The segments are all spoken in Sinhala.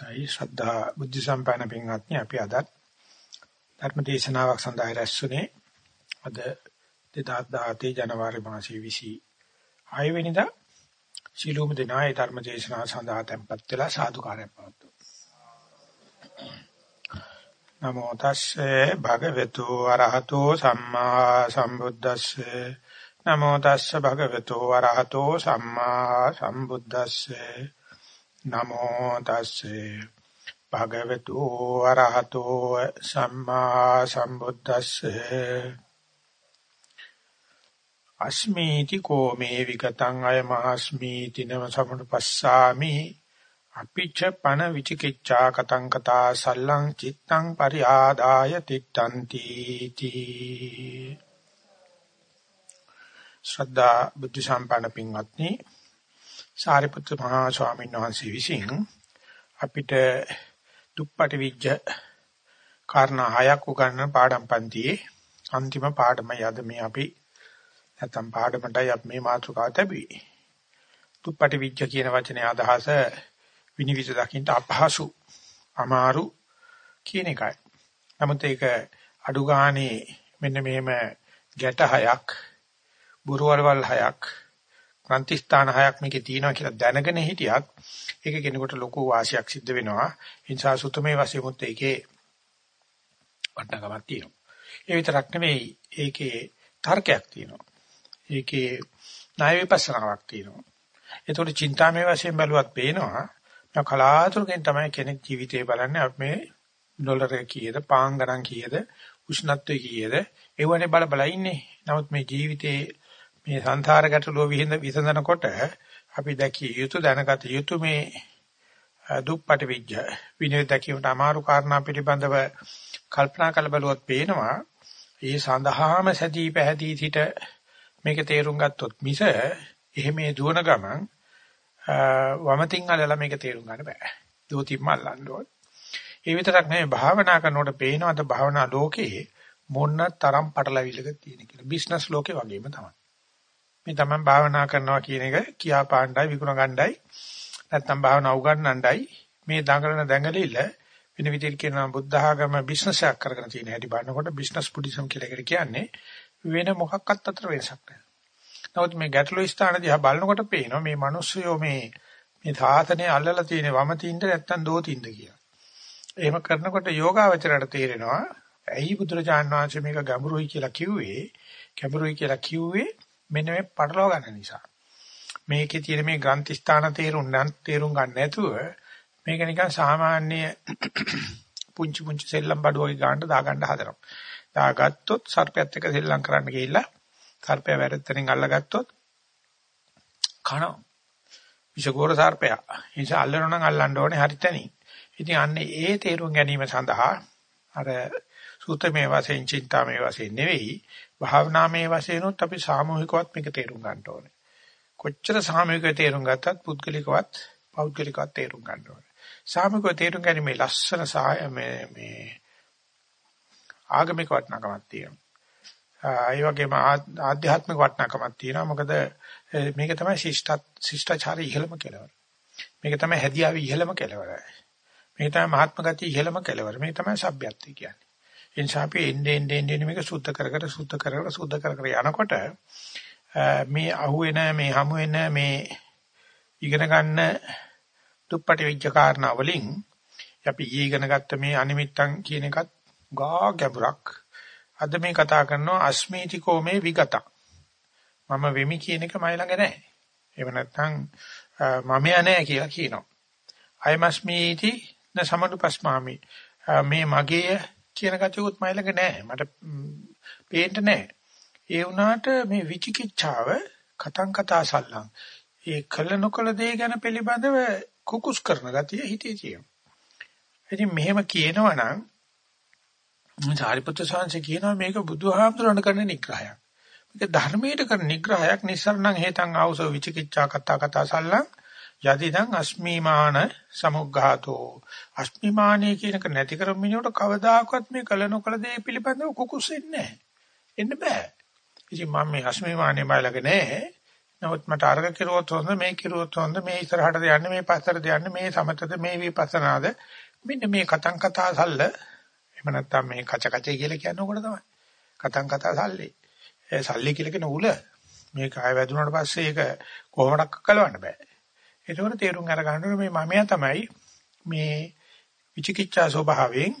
අවස්ථයි ශ්‍රද්ධා බුද්ධ සම්පන්න පින්වත්නි අපි අද ධර්ම දේශනාවක් සඳහා රැස්ුනේ අද 2017 ජනවාරි මාසයේ 26 වෙනිදා ශීලෝම දිනායේ ධර්ම දේශනාව සඳහා tempත් වෙලා සාදුකාරයක් පවතුන නමෝ තස්සේ භගවතු අරහතෝ සම්මා සම්බුද්දස්සේ. නමෝ තස්සේ භගවතු අරහතෝ සම්මා සම්බුද්දස්සේ. නමෝ තස්සේ. භගවතු අරහතෝ සම්මා සම්බුද්දස්සේ. අස්මීති කෝමේ විගතං අයමහස්මීති නම සමුපස්සාමි. අපිච්ච පන විචිකිච්ඡා කතං කතා සල්ලං චිත්තං පරිආදාය තිට්ඨන්ති තී. ශ්‍රද්ධා බුද්ධ සම්පන්න පින්වත්නි සාරිපුත්‍ර මහා ස්වාමීන් වහන්සේ විසින් අපිට දුප්පටි විජ්ජ කාරණා හයක් උගන්වන පාඩම් පන්තියේ අන්තිම පාඩමයි අද මේ අපි නැත්තම් පාඩමටයි අපි මේ මාතෘකාව තැබුවේ. දුප්පටි විජ්ජ කියන වචනේ අදහස විනිවිද දකින්න අපහසු අමාරු කියන එකයි. නමුත් ඒක අඩු ගානේ මෙන්න මෙහෙම ගැට හයක් බුරුවල්වල් හයක් ක්‍රාන්ති ස්ථාන හයක් මේකේ තියෙනවා කියලා දැනගෙන හිටියත් ඒක කෙනෙකුට ලොකු වාසියක් සිද්ධ වෙනවා. ඒ නිසා සුතමේ වශයෙන් මුත් ඒකේ වටිනාකමක් තියෙනවා. ඒ විතරක් නෙවෙයි ඒකේ තර්කයක් තියෙනවා. ඒකේ ණය විපස්සනාවක් තියෙනවා. ඒතකොට චින්තාමය වශයෙන් බැලුවත් පේනවා මම කලාතුරකින් තමයි කෙනෙක් ජීවිතේ බලන්නේ අපි මේ ඩොලර් කීයද පාන් ගණන් කීයද උෂ්ණත්වය කීයද ඒවනේ බල බල ඉන්නේ. නමුත් මේ ජීවිතේ මේ සංසාර ගැටලුව විසඳනකොට අපි දැකිය යුතු දැනගත යුතු මේ දුප්පට විජ්ජ විනය දැකීමට අමාරු කාරණා පිළිබඳව කල්පනා කළ බලුවොත් පේනවා ඒ සඳහාම සැදී පැහැදී සිට මේක තේරුම් ගත්තොත් මිස එහෙම දුවන ගමන් වමතින් අල්ලලා මේක තේරුම් ගන්න බෑ. දෝතිම්ම අල්ලන්න ඕන. ඒ විතරක් නෙවෙයි භාවනා කරනකොට පේනවාද භාවනා ලෝකේ මොන තරම් පටලවිලක තියෙන කියලා. බිස්නස් ලෝකේ වගේම තමයි. මේ තමන් භාවනා කරනවා කියන එක කියා පාණ්ඩයි විකුණ ගණ්ඩයි නැත්නම් භාවනා උගන්වන්නයි මේ දඟලන දැඟලිල්ල වෙන විදිහට කියනවා බුද්ධ ආගම බිස්නස් එකක් කරගෙන තියෙන හැටි බලනකොට බිස්නස් පුඩිසම් කියලා එකට කියන්නේ වෙන මොකක්වත් අතර වෙනසක් නැහැ. නමුත් මේ ගැටළු ස්ථාන දිහා බලනකොට පේනවා මේ මිනිස්සුયો මේ මේ සාසනය අල්ලලා තියෙන වම තින්ද නැත්නම් දෝ තින්ද කියලා. එහෙම කරනකොට යෝගාවචරයට තේරෙනවා ඇයි බුදුරජාණන් වහන්සේ මේක ගැඹුරුයි කියලා කිව්වේ? ගැඹුරුයි කියලා කිව්වේ මෙන්න මේ පටලවා ගන්න නිසා. මේකේ තියෙන මේ ග්‍රන්ථ ස්ථාන තේරුම් නම් තේරුම් ගන්න නැතුව මේක නිකන් සාමාන්‍ය පුංචි පුංචි සෙල්ලම් බඩු වගේ ගන්නට දාගන්න හදනවා. දාගත්තොත් සර්පයත් එක්ක සෙල්ලම් කරන්න ගිහිල්ලා සර්පයා වැරද්දෙන් අල්ලගත්තොත් කනවා. විෂගෝර සර්පයා. ඒ නිසා අල්ලනවා නම් අල්ලන්න ඕනේ හරිතනින්. ඉතින් අන්නේ ඒ තේරුම් ගැනීම සඳහා අර සූත්‍රමේ වශයෙන් චින්තාමේ වශයෙන් නෙවෙයි භාවනාමේ වශයෙන් උත් අපි සාමූහිකවත් මේක තේරුම් ගන්න ඕනේ. කොච්චර සාමූහිකව තේරුම් ගත්තත් පුද්ගලිකවත් පෞද්ගලිකවත් තේරුම් ගන්න ඕනේ. සාමූහිකව තේරුම් ගැනීමේ ලස්සන සාය මේ මේ ආගමික වටිනාකමක් තියෙනවා. ඒ වගේම ආධ්‍යාත්මික වටිනාකමක් තියෙනවා. මොකද මේක තමයි ශිෂ්ට ශිෂ්ටාචාරය ඉහළම කෙලවර. මේක තමයි හැදියාවේ ඉහළම කෙලවර. මේක තමයි මහත්ම ගතිය ඉහළම කෙලවර. මේක තමයි සભ્યත්වය කියන්නේ. ඒ නිසා අපි එන්නේ එන්නේ එන්නේ මේක සුද්ධ කර කර සුද්ධ කර කර සුද්ධ කර කර යනකොට මේ අහුවෙන මේ හමු වෙන මේ ඉගෙන ගන්න දුප්පටි විඥ කාරණා වලින් අපි ඊ ඉගෙන ගත්ත මේ අනිමිත්තන් කියන එකත් ගා ගැඹුරක්. අද මේ කතා කරනවා අස්මීතිකෝ මේ විගත. මම වෙමි කියන එක මයි ළඟ නැහැ. එහෙම නැත්නම් මම යන්නේ කියලා කියනවා. අයමස්මීති න සමනුපස්මාමි. මේ මගේ කියන ගතියකුත් මයි ළඟ නැහැ. මට පේන්න නැහැ. ඒ වුණාට මේ විචිකිච්ඡාව කතං කතා සල්ලං. ඒ කළ නොකළ දේ ගැන පිළිබඳව කුකුස් කරන ගතිය හිතේ තියෙනවා. ඉතින් මෙහෙම කියනවා නම් සාරිපුත්‍ර සාංශේ කියනවා මේක බුදුහාමුදුරණ කරන නිග්‍රහයක්. මේක ධර්මයට කරන නිග්‍රහයක් නිස්සරණං හේතං ආවසෝ විචිකිච්ඡා කතා කතා සල්ලං යදිදං අස්මිමාන සමුග්ඝාතෝ අස්මිමානී කියනක නැති කරමිනේට කවදාකවත් මේ කල නොකල දේ පිළිබඳව කුකුස් වෙන්නේ නැහැ. එන්න බෑ. ඉතින් මම මේ අස්මිමානේ බයලක නැහැ. නමුත් මට අර්ග කිරුවොත් හොඳ මේ කිරුවොත් හොඳ මේ ඉස්සරහටද යන්නේ මේ පස්සටද යන්නේ මේ සමතද මේ විපස්සනාද මෙන්න මේ කතං කතා සල්ල එහෙම නැත්නම් මේ කච කචේ කියලා කියන්නේ උකට තමයි. කතං කතා සල්ලි. ඒ සල්ලි කියලා කියන උල මේ කාය වැදුනට පස්සේ ඒක කොහොමඩක් කලවන්න බෑ. ඒකවල තේරුම් අරගන්න මේ මමයා තමයි මේ විචිකිච්ඡා ස්වභාවයෙන්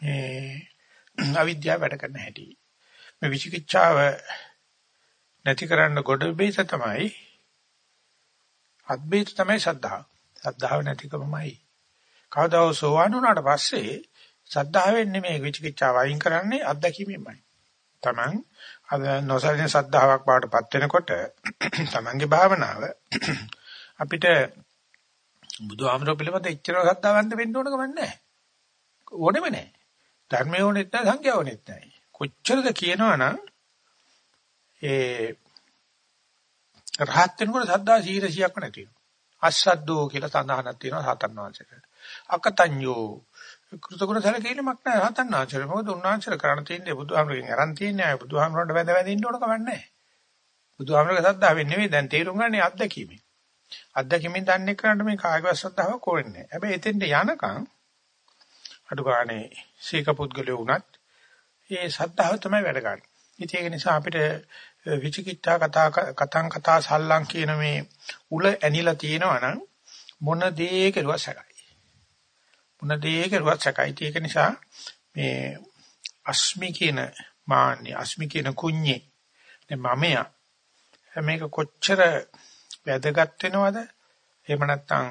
මේ අවිද්‍යාව වැඩ කරන හැටි. මේ විචිකිච්ඡාව නැති කරන්න ගොඩ බේස තමයි අද්වේත තමයි සද්ධා. සද්ධාව නැතිකමයි. කවදාව සෝවාන් වුණාට පස්සේ සද්ධාවෙන් නෙමෙයි විචිකිච්ඡාව අයින් කරන්නේ අත්දැකීමෙන්මයි. Taman අද නොසලින සද්ධාාවක් බාටපත් වෙනකොට Tamanගේ භාවනාව අපිට බුදුහාමරෝ පිළිබඳ එච්චර සද්ධාවන්ත වෙන්න ඕන කමක් නැහැ. ඕනෙම නැහැ. ධර්මය ඕනෙත් නැහැ සංඛ්‍යාව ඕනෙත් නැහැ. කොච්චරද කියනවනම් ඒ රහත් වෙනකොට සද්දා 100ක්ම නැති වෙනවා. අස්සද්දෝ කියලා සඳහනක් තියෙනවා සතන් වහන්සේට. අකතඤ්ඤෝ කෘතගුණ සැලකීමක් නැහැ රහතන් වහන්සේට. මොකද උන්වහන්සේට කරණ තියෙන්නේ බුදුහාමරගෙන් අරන් තියෙන්නේ ආය බුදුහාමරන්ට වැඳ වැඳ ඉන්න ඕන කමක් නැහැ. බුදුහාමරගේ සද්දාවෙන් නෙවෙයි දැන් තේරුම් ගන්න අත්දැකීමෙන්. අත්දැකීමෙන් දන්නේ කරන්න මේ කායික ශ්‍රද්ධාව කොරන්නේ නැහැ. හැබැයි එතෙන්ට යනකම් අඩු ගානේ සීක පුද්ගලයෝ වුණත් ඒ සද්ධාව තමයි වැඩ ගන්න. ඉතින් ඒක නිසා අපිට විචිකිච්ඡා කතා කතං කතා සල්ලං කියන මේ උල ඇනිලා තියෙනවා නම් මොන දේ කෙරුවා සැකයි. මොන දේ කෙරුවා සැකයි. ඒක නිසා මේ අස්මි කියන මාන්නේ අස්මි කියන කුඤ්ඤේ මමයා මේක කොච්චර වැදගත් වෙනවද? එහෙම නැත්නම්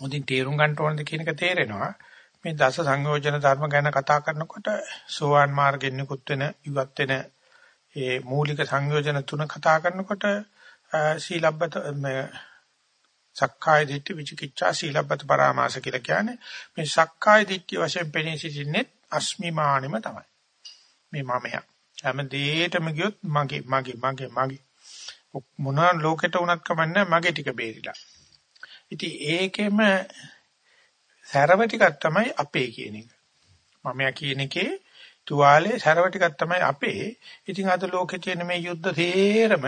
හොඳින් තේරුම් ගන්න ඕනද කියන එක තේරෙනවා. මේ දස සංයෝජන ධර්ම ගැන කතා කරනකොට සෝවාන් මාර්ගෙන් නිකුත් වෙන ඉවත් වෙන ඒ මූලික සංයෝජන තුන කතා කරනකොට සීලබ්බත සක්කාය දිට්ඨි විචිකිච්ඡා සීලබ්බත පරාමාස කියලා කියන්නේ මේ සක්කාය දිට්ඨිය වශයෙන් පෙනී සිටින්නේ අස්මිමානෙම තමයි මේ මමයා හැම දෙයකටම ගියොත් මගේ මගේ මගේ මගේ මොනවා ලෝකෙට උනත් කමන්නේ මගේ ටික බේරිලා ඉතින් ඒකෙම සැරව ටිකක් තමයි අපේ කියන එක. මමයා කියන එකේ තුවාලේ සැරව ටිකක් තමයි අපේ. ඉතින් අද ලෝකේ තියෙන මේ යුද්ධ තේරම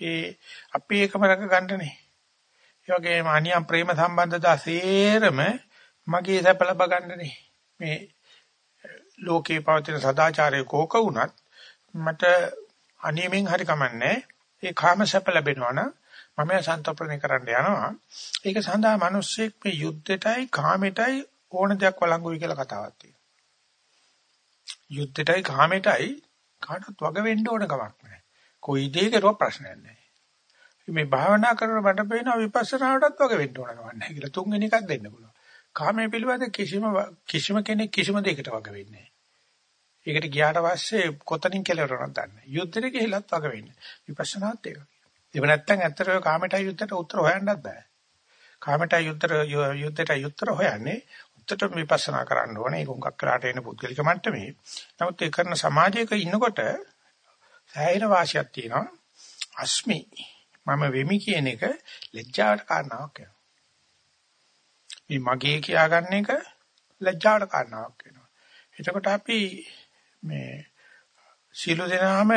ඒ අපි එකම රක ගන්නනේ. ඒ වගේම අනියම් ප්‍රේම සම්බන්ධතා තේරම මගේ සැප ලබ ගන්නනේ. මේ ලෝකේ පවතින සදාචාරයේ කෝක වුණත් මට අනියමෙන් හරි කමන්නේ ඒ කාම සැප ලැබෙනවා නම් මම සන්තප්‍රණය කරන්න යනවා. ඒක සඳහා මිනිස්සෙක් මේ යුද්ධෙටයි කාමෙටයි ඕන දෙයක් වළංගුයි කියලා කතාවක් තියෙනවා. යුද්ධෙටයි කාමෙටයි කාටවත් වග වෙන්න ඕන කමක් නැහැ. කොයි දෙයකටවත් ප්‍රශ්නයක් නැහැ. මේ භාවනා කරන මට පේනවා විපස්සනාවටත් වග වෙන්න ඕන කමක් නැහැ කියලා තුන්වෙනි එකක් දෙන්න පුළුවන්. කාමයේ පිළිබඳ කිසිම කිසිම කෙනෙක් කිසිම දෙයකට වග වෙන්නේ නැහැ. ඒකට ගියාට පස්සේ කොතනින් කෙලවරක් දන්නේ. යුද්ධෙට ගිහිලත් වග වෙන්නේ. විපස්සනාත් ඒක. එහෙම නැත්නම් ඇත්තටම කාමයට යුද්ධයට උත්තර හොයන්නත් බෑ. කාමයට යුද්ධට යුද්ධයට උත්තර හොයන්නේ උත්තරට විපස්සනා කරන්න ඕනේ. ඒක උඟක් කරාට එන පුද්ගලික මට්ටමේ. නමුත් ඒ කරන සමාජයක ඉන්නකොට සෑහෙන වාසියක් තියෙනවා. අස්මි මම වෙමි කියන එක ලැජ්ජාවට කාරණාවක් වෙනවා. මේ මගේ කියාගන්න එක ලැජ්ජාවට කාරණාවක් වෙනවා. එතකොට අපි මේ සීල දෙනාම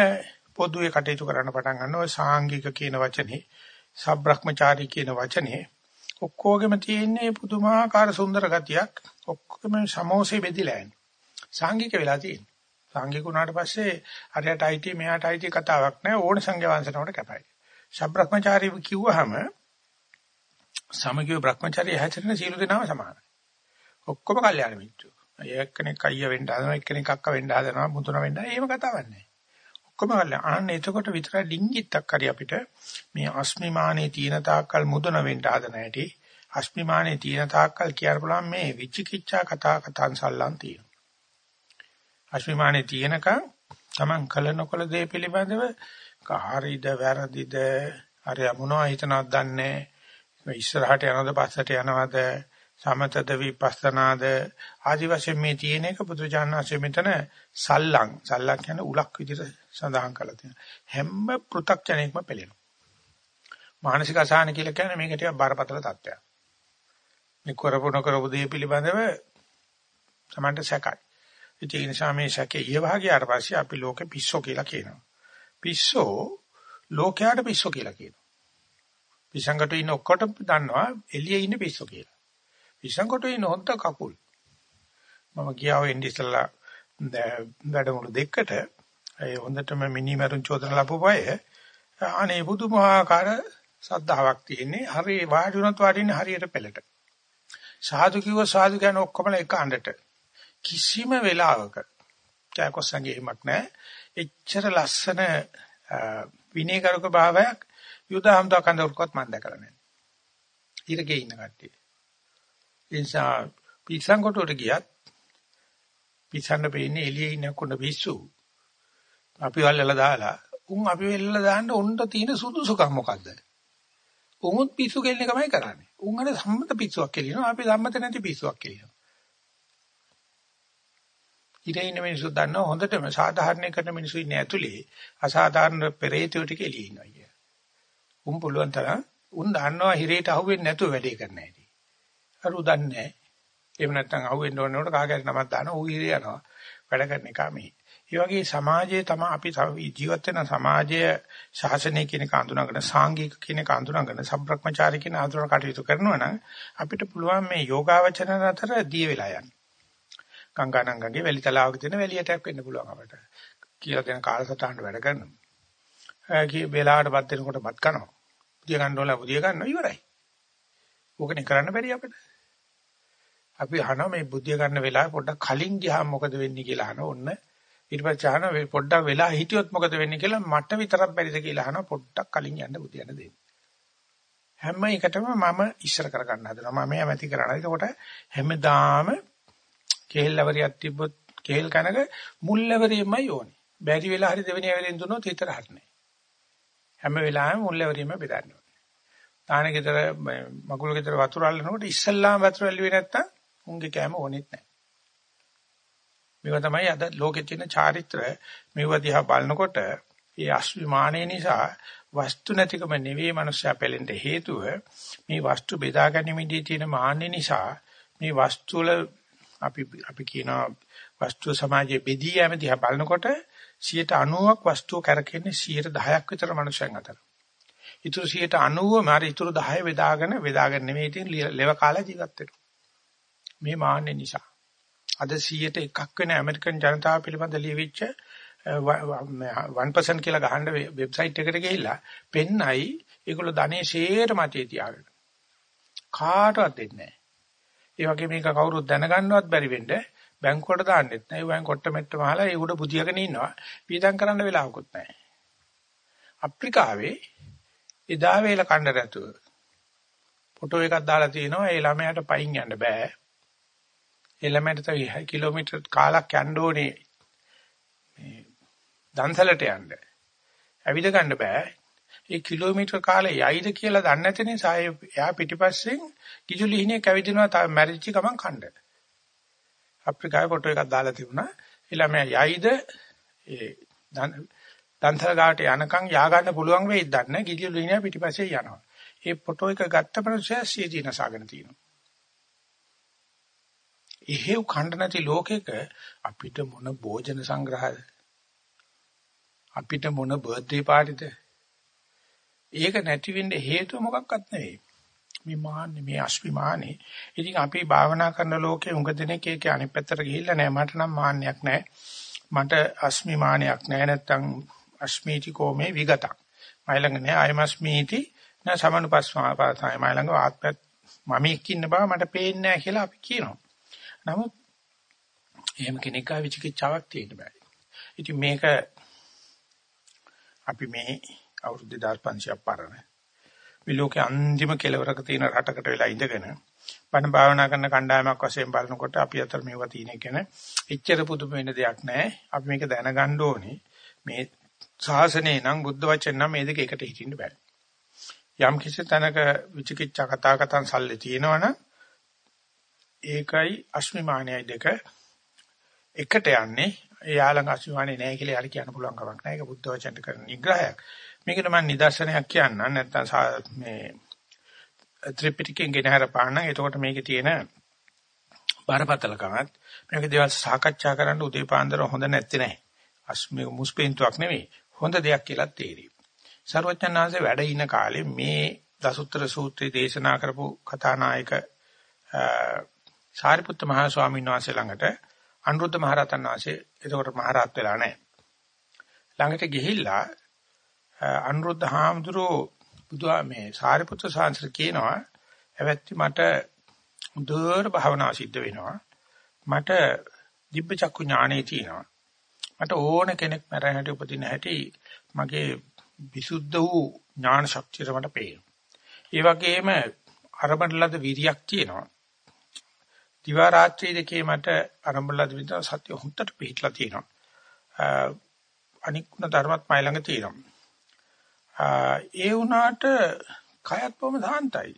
පොදුවේ කටයුතු කරන්න පටන් ගන්නවා. සාංගික කියන වචනේ සබ්‍රහ්මචාරී කියන වචනේ ඔක්කොගෙම තියෙන්නේ පුදුමාකාර සුන්දර ගතියක්. ඔක්කොම සමෝසේ බෙදිලා යන්නේ. සාංගික වෙලා තියෙන්නේ. සාංගික උනාට පස්සේ හරියට IT මෙයාට IT කතාවක් නැහැ. ඕන සංඝ වංශනකට කැපයි. සබ්‍රහ්මචාරී කිව්වහම සමගිය බ්‍රහ්මචාරී හැසිරෙන සීල දෙනාම සමානයි. ඔක්කොම කල්යාණ මිත්‍රයෝ. එක්කෙනෙක් අයියා වෙන්න හදනවා එක්කෙනෙක් අක්කා වෙන්න හදනවා මුතුන වෙන්න එහෙම කතාවක් නැහැ. ඔක්කොම අන්න එතකොට විතරයි ඩිංගිත්තක් හරි අපිට මේ අස්මිමානේ තීන තාක්කල් මුදන වෙන්න හදන හැටි අස්මිමානේ තීන තාක්කල් කියන්න පුළුවන් මේ විචිකිච්ඡා කතා කතාන් සල්ලන් තියෙනවා. අස්මිමානේ තීනකම් Taman කලනකොල දේ පිළිබඳව හරිද වැරදිද හරි මොනවා හිතනවද දන්නේ ඉස්සරහට යනවද පස්සට යනවද? සමතද විපස්සනාද ආදි වශයෙන් මේ තියෙන එක බුදුචානන්සේ මෙතන සල්ලං. සල්ලං කියන්නේ උලක් විදිහට සඳහන් කරලා තියෙනවා. හැම පෘ탁ජනෙක්ම පෙළෙනවා. මානසික අසහන කියලා කියන්නේ මේක ටිකක් බරපතල තත්ත්වයක්. මේ කරපු නොකරපු දේ පිළිබඳව සමන්ට සැකයි. ඒ නිසා මේ සැකේ ඊවහාගියාට පස්සේ අපි ලෝකෙ පිස්සෝ කියලා කියනවා. පිස්සෝ ලෝකයට පිස්සු කියලා කියනවා. පිසංගට ඉන්න ඔක්කොටම දන්නවා එළියේ ඉන්න පිස්සු කියලා. පිසංගට ඉන්න හොන්ත කකුල්. මම ගියා ඔය ඉන්දිස්ලා වැඩමුළු දෙකට ඒ හොඳටම මිනිමරුන් චෝදන ලැබුවය අනේ පුදුමාකාර සද්ධාාවක් තියෙන්නේ. හරි වාඩි වුණත් වාඩින්නේ හරියට පෙළට. සාදු කිව්ව සාදු කියන ඔක්කොම එක අඬට. කිසිම වෙලාවක කයකොස්සන්ගේමක් නැහැ. එච්චර ලස්සන විනයකරක භාවයක් යුදහම්දා කන්දරකවත් මම දැකලා නැහැ. ඊරගේ ඉන්න කට්ටිය. ඒ නිසා පිස්සන් කොටුවට ගියත් පිස්සන්න පෙන්නේ එළියේ ඉන්න කොണ്ട පිස්සු අපි වල්ලලා දාලා උන් අපි වෙල්ලලා දාන්න උන්ට තියෙන සුදුසුකම් මොකද්ද? උමුත් පිස්සු කෙල්ල එකමයි කරන්නේ. උන් අර සම්මත පිස්සුවක් කෙලිනවා අපි සම්මත නැති පිස්සුවක් කෙලිනවා. ඉතින් ඉන්න මිනිස්සු දන්නවා හොඳටම සාධාරණ කරන මිනිස්සු ඉන්නේ ඇතුලේ අසාධාරණ පෙරේතයෝ ටික එළියේ ඉන්නවා කිය. උන් පුළුවන් තරම් උන් දන්නවා හිරේට අහුවෙන්නේ නැතුව වැඩේ කරන්න ඇති. අර උදන්නේ නැහැ. එහෙම නැත්නම් අහුවෙන්න ඕන නෝට කාගෑරි නමක් දාන ඌ හිරේ යනවා. වැඩ කරන එක මේ. ඒ වගේ සමාජයේ තමයි අපි ජීවත් වෙන සමාජය ශාසනය කියන එක අඳුනගෙන සාංගික කියන එක අඳුනගෙන සම්ප්‍රක්‍මචාරී කියන අඳුන කටයුතු කරනවා නම් අපිට පුළුවන් මේ යෝගාවචන අතර දිය වෙලා යන්න. ගංගානංගගේ වැලිතලාවක තියෙන වැලියටක් වෙන්න පුළුවන් අපිට. කියලා දෙන කාලසටහනට වැඩ කරනවා. කී වෙලාවට බත් දෙනකොට බත් කනවා. බුදිය ගන්න ඕන බුදිය ගන්නවා ඉවරයි. ඕකනේ කරන්න බැරි අපිට. අපි අහනවා මේ බුදිය ගන්න වෙලාවේ පොඩ්ඩක් කලින් ගියාම මොකද වෙන්නේ කියලා අහන ඕන්න ඊට පස්සේ අහන පොඩ්ඩක් වෙලා හිටියොත් මොකද වෙන්නේ කියලා මට විතරක් බැරිද කියලා අහන පොඩ්ඩක් කලින් යන්න බුදියන්න දෙන්න. හැම එකටම මම ඉස්සර කරගන්න හදනවා. මම ඇමති කරනවා. ඒකට හැමදාම කේල්ලවරියක් තිබ්බොත් කේල් කනක මුල්ලවරියමයි ඕනේ. බැරි වෙලා හරි දෙවෙනි ඇවරෙන් දුන්නොත් හිතට හරිනේ. හැම වෙලාවෙම මුල්ලවරියම බෙදන්න ඕනේ. තාන ගෙදර මගුල ගෙදර වතුර අල්ලනකොට ඉස්සල්ලාම වතුර ඇල්ලුවේ නැත්තම් උන්ගේ කෑම ඕනෙත් නැහැ. මේවා තමයි අද ලෝකෙ තියෙන චාරිත්‍ර මේව දිහා බලනකොට ඒ අස්විමානයේ නිසා වස්තු නැතිකම නෙවෙයි මනුස්සයා පෙළෙන්න හේතුව මේ වස්තු බෙදා ගැනීමේදී තියෙන මාන්නේ නිසා මේ වස්තු වල අපි අපි කියනවා වස්තු සමාජයේ බෙදී යෑම දිහා බලනකොට 90ක් වස්තුව කරකෙන්නේ 10ක් විතර මනුස්සයන් අතර. ඊටු 90ම අර ඊටු 10 බෙදාගෙන බෙදාගෙන නෙමෙයි තියෙන ලෙව කාලා ජීවත් වෙනවා. මේ මාන්නේ නිසා අද 100ට එකක් වෙන ඇමරිකන් ජනතාව පිළිබඳ ලියවිච්ච 1% කියලා ගහන්න වෙබ්සයිට් එකට ගිහිල්ලා පෙන්නයි ඒගොල්ලෝ ධනේ ෂේර මතේ තියාගෙන කාටවත් දෙන්නේ නැහැ. ඒ වගේ මේක කවුරුත් දැනගන්නවත් බැරි වෙන්න බැංකුවට දාන්නෙත් නැහැ. ඒ වයින් කොට්ට මෙට්ට මහලා ඒ උඩ බුදියාගෙන ඉන්නවා. පීඩම් කරන්න වෙලාවකුත් නැහැ. අප්‍රිකාවේ එදා වේල කණ්ඩ රැතුව ෆොටෝ එකක් දාලා තිනවා ඒ ළමයාට පයින් යන්න බෑ. එළමෙට තව කිලෝමීටර් කාලක් යන්න ඕනේ මේ දන්සලට යන්න. ඇවිද ගන්න බෑ. ඒ කිලෝමීටර් කාලේ යයිද කියලා දන්නේ නැති නිසා එයා පිටිපස්සෙන් කිජුලිහිනේ කැවිදිනවා තව මැරිච්ච ගමන් කණ්ඩ. අප්‍රිකාවේ ෆොටෝ එකක් දාලා තිබුණා. ළමයා යයිද ඒ දන්සල ගාට යනකම් යා ගන්න පුළුවන් වෙයිද දන්නේ නැහැ. කිජුලිහිනේ පිටිපස්සේ යනවා. ඒ ෆොටෝ එක ගත්ත පස්සේ සියදීනසාගෙන තියෙනවා. එහෙව් ඛණ්ඩ නැති ලෝකෙක අපිට මොන භෝජන සංග්‍රහද? අපිට මොන බර්ත්ඩේ පාටිද? ඒක නැති වෙන්න හේතුව මොකක්වත් නෙවෙයි. මේ මාන්නේ මේ අස්විමානේ. ඉතින් අපි භාවනා කරන ලෝකේ උඟ දෙනෙක් ඒකේ අනිත් පැත්තට ගිහිල්ලා නැහැ. මට නම් මාන්නයක් නැහැ. මට අස්මිමානයක් නැහැ නැත්තම් අස්මීතිකෝ මේ විගතක්. මයිලඟ නෑ අයමස්මීති න සමනුපස්සමාපාතයි මයිලඟ ආත්මත් මම එක්ක ඉන්න බව මට පේන්නේ නැහැ කියලා අපි කියනවා. නමුත් එහෙම කෙනෙක් ආ විචිකිච්ඡාවක් තියෙන්න බෑ. ඉතින් මේක අපි මේ අවුරුදු 2500ක් පරණ මේ ලෝකේ අන්තිම කෙලවරක තියෙන රටකට වෙලා ඉඳගෙන බණ භාවනා කරන කණ්ඩායමක් වශයෙන් බලනකොට අපි අතර මේවා තියෙන කියන එච්චර පුදුම වෙන දෙයක් නැහැ. අපි මේක දැනගන්න ඕනේ. මේ ශාසනය නම් බුද්ධ වචන නම් මේ දෙක එකට හිටින්න බෑ. යම් කිසි තැනක විචිකිච්ඡා කතා කතන් සල්ලේ තියෙනවනම් ඒකයි අස්මිමානයයි දෙක එකට යන්නේ. එයා ළඟ අස්මිමානේ නැහැ කියලා යාර කියන්න පුළුවන් කමක් නැහැ. ඒක බුද්ධ වචන කරන නිග්‍රහයක්. මේකට මම නිදර්ශනයක් කියන්නම්. නැත්තම් මේ ත්‍රිපිටකයෙන් ගෙන හරපාන්න. එතකොට මේකේ තියෙන බරපතලකමත් මේක දේවල් සාකච්ඡා කරන්න උදේ පාන්දර හොඳ නැත්තේ නෑ. අස්මි මුස්පෙන්තුවක් නෙවෙයි. හොඳ දෙයක් කියලා තේරෙයි. සර්වඥාන්සේ වැඩ ඉන කාලේ මේ දසුත්‍ර සූත්‍රය දේශනා කරපු කතානායක සාරිපුත්ත මහ ස්වාමීන් වහන්සේ ළඟට අනුරුද්ධ මහ රහතන් වහන්සේ එතකොට මහ රහත් වෙලා නැහැ. ළඟට ගිහිල්ලා අනුරුද්ධ හාමුදුරුවෝ බුදුහා මේ සාරිපුත්‍ර සාංශර කියනවා එවැත්ති මට හොඳට භාවනා සිද්ධ වෙනවා. මට දිබ්බ චක්කු ඥානෙ තියෙනවා. මට ඕන කෙනෙක් මරණ හැටි උපදින හැටි මගේ විසුද්ධ වූ ඥාන ශක්තිය මට පේනවා. ඒ වගේම අරබණලද විරියක් තියෙනවා. දිවා රාත්‍රී දෙකේ මට අරබණලද විතර සත්‍ය හොඳට පිළිట్లా තියෙනවා. අනික් ගුණ ධර්මත් මයි ළඟ තියෙනවා. ඒ වුණාට කයත් බොහොම සාන්තයි.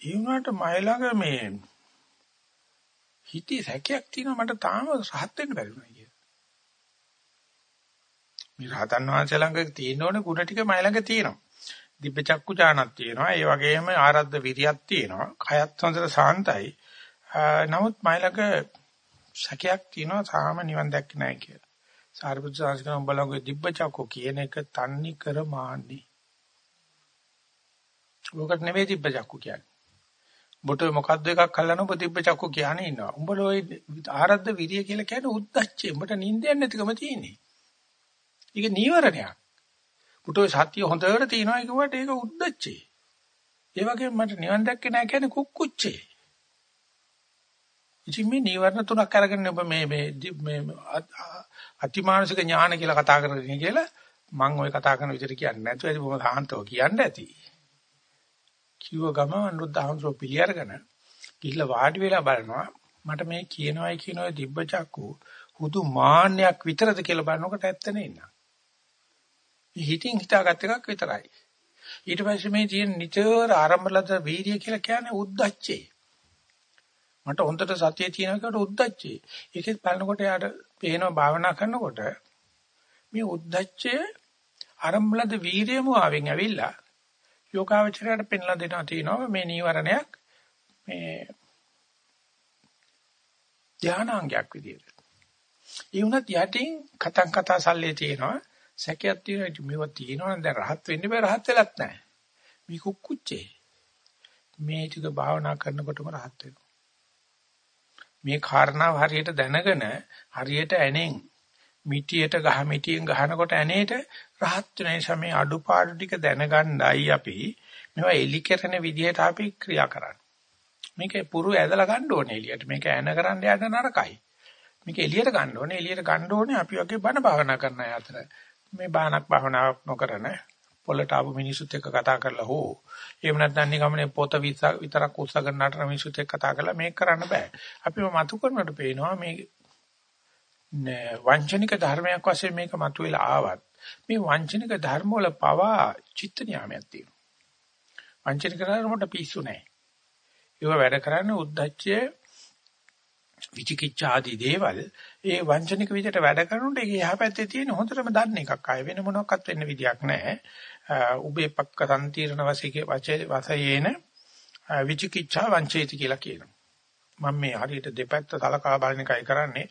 ඒ වුණාට මයි ළඟ මේ හිතේ සැකයක් තියෙනවා මට තාම රහත් වෙන්න බැරි වුණා කියලා. මේ රහතන් වහන්සේ ළඟ තියෙන ඕනේ ගුණ ටික මයි ළඟ තියෙනවා. දිබ්බ චක්කු ඥානක් තියෙනවා. ඒ වගේම ආරද්ධ විරියක් තියෙනවා. කයත් හොඳට සාන්තයි. නමුත් මයි ළඟ සැකයක් තියෙනවා තාම නිවන් දැක්කේ නැහැ කියලා. සාරිපුත්‍ර සාංශකම් බලංගු දිබ්බ චක්කු කියන එක තන්නේ කර මාන්නේ. ඔකට නෙවෙයි දිබ්බ චක්කු කියන්නේ. ඔබට මොකද්ද එකක් අල්ලන ඔබ තිබ්බ චක්කු කියන්නේ ඉන්නවා. උඹල ඔය ආරද්ධ විරිය කියලා කියන්නේ උද්දච්චය. උඹට නිින්දයක් නැතිකම තියෙන්නේ. ඒක නීවරණයක්. උට ඔය සත්‍ය හොඳට තියෙනවා කියුවට ඒක උද්දච්චය. ඒ වගේම මට නිවන් දැක්කේ නැහැ කියන්නේ කුක්කුච්චේ. ඉතින් මේ නීවරණ තුනක් අරගෙන ඔබ මේ මේ මේ අතිමානසික ඥාන කියලා කතා කරගෙන කියලා මම ওই කතා කරන විදිහට කියන්නේ නැතුව ඒක බොහොම සාහන්තව කියන්න ඇති. කිව්ව ගම අනුරුද්ධහමසෝ පිළිඅරගෙන ගිහිල්ලා වාඩි වෙලා බලනවා මට මේ කියනවායි කියනවායි දිබ්බ චක්කු හුදු මාන්නයක් විතරද කියලා බලනකොට ඇත්ත නෙන්න. හිතින් හිතාගත් එකක් විතරයි. ඊට පස්සේ මේ තියෙන නිතර ආරම්භලද වීර්ය කියලා කියන්නේ උද්දච්චේ. මට හොඳට සතිය තියෙනකොට උද්දච්චේ. ඒකෙත් බලනකොට යාට පේනවා භාවනා කරනකොට මේ උද්දච්චය ආරම්භලද වීර්යම ආවෙන් ඇවිල්ලා යෝගාවචරයට පෙන්ලා දෙනවා තියෙනවා මේ නීවරණයක් මේ ධානාංගයක් විදියට. ඒ වුණත් යටින් කතං කතා සල්ලේ තියෙනවා සැකයක් තියෙනවා මේවා තියෙනවා දැන් රහත් වෙන්න බෑ රහත් වෙලත් නැහැ. මේ කුක්කුච්චේ. මේ ටික භාවනා කරනකොටම රහත් වෙනවා. මේ කාරණාව හරියට දැනගෙන හරියට ඇනෙන් මිටියට ගහ මිටියෙන් ගහනකොට ඇනේට රහත් වෙන නිසා මේ අඩුපාඩු ටික දැනගන්නයි අපි මේවා එලි කරන විදිහට අපි ක්‍රියා කරන්නේ. මේක පුරු ඇදලා ගන්න ඕනේ එළියට. මේක ඇන කරන්න යන්න නරකයි. මේක එළියට ගන්න ඕනේ. එළියට ගන්න ඕනේ අපි වගේ බණ භාවනා කරන අය අතර. මේ බාහනක් භාවනාවක් නොකරන පොළට ආපු මිනිසුත් එක්ක කතා කරලා හෝ එහෙම නැත්නම් නිකම්නේ පොත විතරක් උත්සාහ කරනාට මිනිසුත් එක්ක කතා කරලා මේක කරන්න බෑ. අපිම මතු කරනකොට පේනවා මේ වංචනික ධර්මයක් වශයෙන් මේක මතුවලා ආවත් මේ වංචනික ධර්ම වල පවා චිත්ත නියාමයක් තියෙනවා. වංචනික ධර්ම වලට පිස්සු නැහැ. ඒව වැඩ කරන්නේ උද්දච්චය විචිකිච්ඡා ආදී දේවල් ඒ වංචනික විදිහට වැඩ කරනකොට ඒක යහපැත්තේ තියෙන හොඳටම දන්න එකක්. ආය වෙන මොනවත් වෙන්න විදියක් නැහැ. උබේ පක්ක සම්තිරණ වශයෙන් වශයෙන් විචිකිච්ඡා වංචේති කියලා කියනවා. මම මේ හරියට දෙපැත්ත සලකා බලන එකයි කරන්නේ.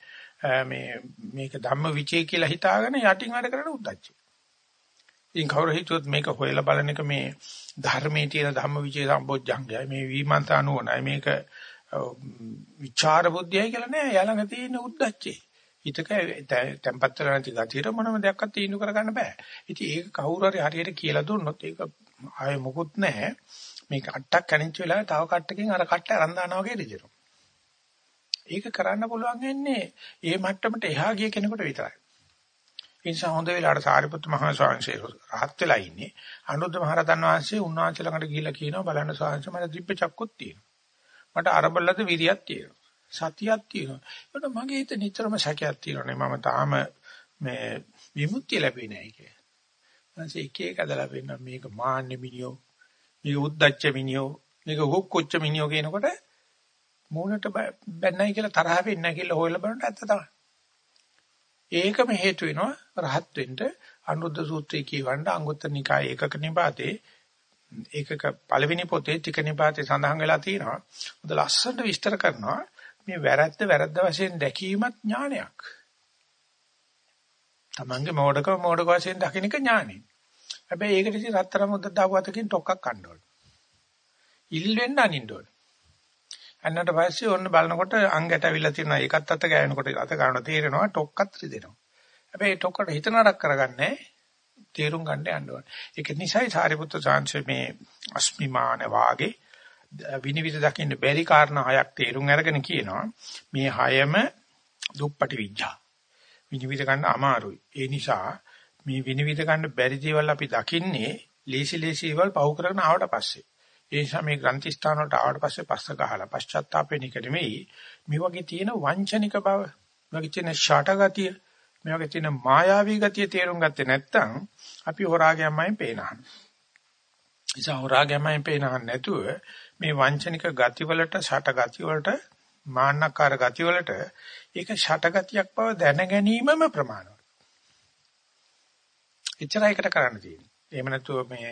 මේ මේක ධම්ම විචේ කියලා හිතාගෙන යටින් වැඩ කරන උද්දච්චය. ඉතින් කවුරු හිතුවත් මේක හොයලා බලන එක මේ ධර්මයේ තියෙන ධම්ම විචේ සම්බොජ්ජංගයයි මේ විමන්ත අනුවනයි මේක විචාර බුද්ධියයි කියලා නෑ යාළඟ තියෙන උද්දච්චේ. හිතක tempat වෙලා නැති ගතියට මොනම දෙයක්වත් තීන්දුව කරගන්න බෑ. ඉතින් ඒක කවුරු හරි හරියට කියලා දුන්නොත් ඒක ආයේ මොකුත් නැහැ. මේක අට්ටක් කණිච්ච වෙලාවේ තව කට්ටකින් අර කට්ට අරන් දානවා වගේ රිදෙනවා. ඒක කරන්න පුළුවන් වෙන්නේ ඒ මට්ටමට එහා ගිය කෙනෙකුට විතරයි. ඒ නිසා හොඳ වෙලාවට සාරිපුත්ත මහ ස්වාමීන් රහත් වෙලා ඉන්නේ. අනුරුද්ධ මහ රහතන් වහන්සේ උන්වහන්සේ ළඟට ගිහිල්ලා කියනවා බලන්න ස්වාමීන් මට දිබ්බ චක්කුත් තියෙනවා. මට අරබලද විරියක් තියෙනවා. සතියක් තියෙනවා. ඒකට මගේ හිත නිතරම සැකයක් තියෙනවානේ මම තාම මේ විමුක්තිය ලැබෙන්නේ නැහැ කියලා. ඊපස්සේ එක එක අදලා වෙන්න මේක මාන්නේ මිනියෝ, මේක උද්දච්ච මිනියෝ, මේක හොක්කොච්ච මිනියෝ කියනකොට මූණට බැන්නයි කියලා තරහ වෙන්නේ නැහැ කියලා හොයලා බලනට ඇත්ත තමයි. ඒකම හේතු වෙනවා රහත් වෙන්න අනුරුද්ධ සූත්‍රය කියවන්න අංගුත්තර නිකාය ඒකක නිපාතේ ඒකක පළවෙනි පොතේ ටික නිපාතේ සඳහන් වෙලා තියෙනවා. උද ලස්සනට විස්තර කරනවා මේ වැරද්ද වැරද්ද වශයෙන් දැකීමත් ඥානයක්. Tamange මෝඩකම මෝඩක වශයෙන් දකින්න එක ඥානෙ. හැබැයි ඒකට ඉතින් රත්තරන් මුද්දක් දාපු අතකින් ටොක්ක්ක් කන්න ඕනේ. ඉල් වෙන්න අනින්න ඕනේ. අන්නට පස්සේ ඔන්න බලනකොට අංගට අවිලා තියෙනවා ඒකත් අත ගෑනකොට අත ගන්න තේරෙනවා ටොක්ක්ත් රිදෙනවා. හැබැයි ටොක්කට හිත නරක කරගන්නේ තේරුම් ගන්න යන්න ඕනේ. ඒක නිසායි සාරිපුත්‍ර සාංශ මේ අස්මිමාන වාගේ විනිවිද දකින්න බැරි කාරණා හයක් තේරුම් අරගෙන කියනවා මේ හයම දුප්පටි විඥා. විනිවිද ගන්න අමාරුයි. ඒ නිසා මේ විනිවිද ගන්න බැරි දේවල් අපි දකින්නේ ලේසි ලේසි දේවල් පහු කරගෙන ආවට පස්සේ. ඒ නිසා මේ ග්‍රන්ථි ස්ථාන වලට ආවට පස්සේ පස්ස ගහලා පශ්චාත්තාපෙන එක නෙමෙයි. මේ වගේ තියෙන වංචනික බව, මේ වගේ තියෙන ෂටගතිය, මේ වගේ තියෙන මායාවී ගතිය තේරුම් ගත්තේ නැත්නම් අපි හොරාගයන්මයි පේනහන්. නිසා හොරාගයන්මයි පේනහන් නැතුව මේ වංචනික ගතිවලට ෂටගතිවලට මාන්නකාර ගතිවලට ඒක ෂටගතියක් බව දැන ගැනීමම ප්‍රමාණවත්. එච්චරයිකට කරන්න තියෙන්නේ. එහෙම නැතුව මේ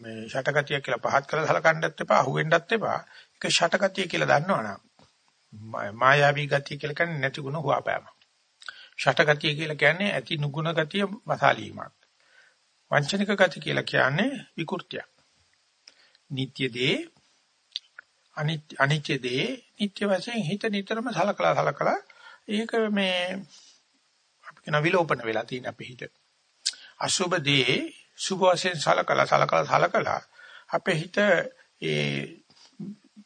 මේ ෂටගතිය කියලා පහත් කරලා සලකන්නත් එපා, අහුවෙන්නත් එපා. ඒක ෂටගතිය කියලා දන්නවනම් මායාවී ගතිය කියලා කියන්නේ නැති ගුණ හොයාපෑම. ෂටගතිය කියලා කියන්නේ ඇති නුගුණ ගතිය වසාලීමක්. වංචනික ගති කියලා කියන්නේ විකෘතියක්. නිත්‍ය දේ අනිත්‍ය දේ නිත්‍ය වශයෙන් හිත නිතරම සලකලා සලකලා ඒක මේ අපි කියන විලෝපන වෙලා තියෙන අපේ හිත. අසුබ දේ සුභ වශයෙන් සලකලා සලකලා සලකලා අපේ හිත ඒ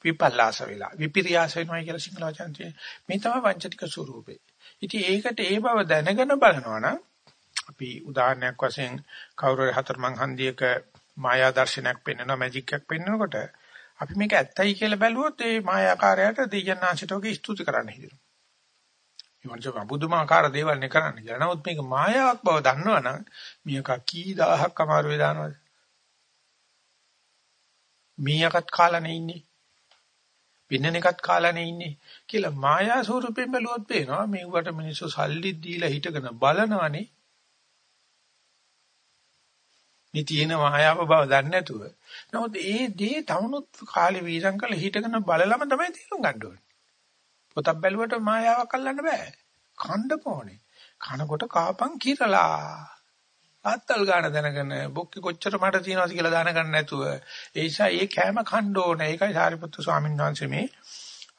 විපල්ලාස වෙලා විපිරියාස වෙනවා කියලා සිංහල වචන තියෙන. මේ තමයි වංචනික ස්වરૂපේ. ඉතින් ඒකට ඒ බව දැනගෙන බලනවා නම් අපි උදාහරණයක් වශයෙන් කවුරු හතරමං හන්දියක මායා දර්ශනයක් පෙන්වනවා මැජික් එකක් පෙන්වනකොට අපි මේක ඇත්තයි කියලා බැලුවොත් ඒ මායාකාරයට දෙයයන්ාංශයට වගේ ස්තුති කරන්න හිතෙනවා. ඊවන්චක බුදුමාකාර දේවල් නේ කරන්නේ කියලා. නමුත් මේක මායාවක් බව දන්නවනම් මියක කී දහහක් අමාරු වේ දානවද? මියකත් කාලානේ ඉන්නේ. පින්නන එකත් කාලානේ ඉන්නේ කියලා මායා ස්වරූපයෙන් බැලුවොත් පේනවා මේවට මිනිස්සු සල්ලි දීලා හිටගෙන බලනවනේ. මේ තියෙන මායාව බව දන්නේ නැතුව. නමුත් ඒ දේ තවනුත් කාලේ වීරම් කරලා හිටගෙන බලලම තමයි තේරුම් ගන්න ඕනේ. පොතක් බැලුවට මායාවක් අල්ලන්න බෑ. කණ්ඩ පොනේ. කනකොට කාපන් කිරලා. ආත්තල් ගන්න දැනගෙන බොක්කි කොච්චර මට තියෙනවද කියලා දැනගන්න නැතුව ඒ නිසා ඒ කෑම කණ්ඩ ඕනේ. ඒකයි සාරිපුත්තු ස්වාමීන් වහන්සේ මේ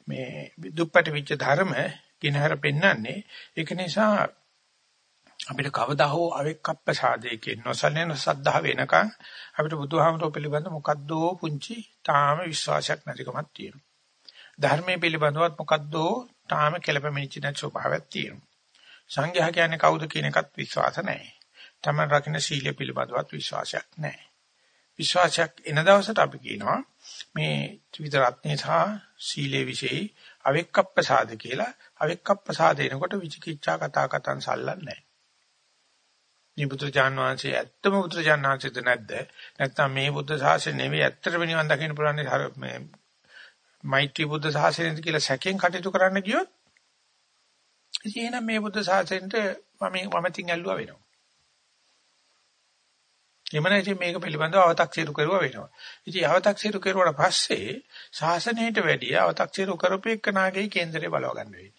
මේ දුප්පට විච්ච ධර්ම කිනහර පෙන්වන්නේ. ඒක නිසා අපිට කවදා හෝ අවෙක්කප්පසාදේ නොසලෙන සද්ධා වෙනකන් අපිට බුදුහාමරෝ පිළිබඳ මොකද්දෝ පුංචි තාම විශ්වාසයක් නැතිකමක් තියෙනවා. ධර්මයේ පිළිබඳවත් මොකද්දෝ තාම කෙලපෙමිච්ච නැති ස්වභාවයක් තියෙනවා. සංඝයා කියන්නේ කවුද කියන එකත් විශ්වාස නැහැ. තමන් රකින්න සීලය පිළිබඳවත් විශ්වාසයක් නැහැ. විශ්වාසයක් එන දවසට අපි කියනවා මේ ත්‍රිවිධ රත්නේ සහ සීලේ વિશે අවෙක්කප්පසාද කියලා අවෙක්කප්පසාද එනකොට විචිකිච්ඡා කතා කතන් සල්ලන්නේ නැහැ. මේ බුදුරජාන් වහන්සේ ඇත්තම බුදුරජාන් වහන්සේද නැද්ද? නැත්නම් මේ බුද්ධ ශාසනය නෙවෙයි ඇත්තටම නිවන් දකින්න පුළන්නේ මේ මෛත්‍රී බුද්ධ ශාසනයද කියලා සැකෙන් කටයුතු කරන්න ගියොත් ඉතින් එහෙනම් මේ බුද්ධ ශාසනයට මම වමතින් ඇල්ලුවා වෙනවා. එමන ඉතින් මේක පිළිබඳව අව탁සීරු කරුවා වෙනවා. ඉතින් අව탁සීරු කරුවාට පස්සේ ශාසනයට වැඩිය අව탁සීරු කරපු එක්කනාගේ කේන්දරේ බලව ගන්න වෙන්නේ.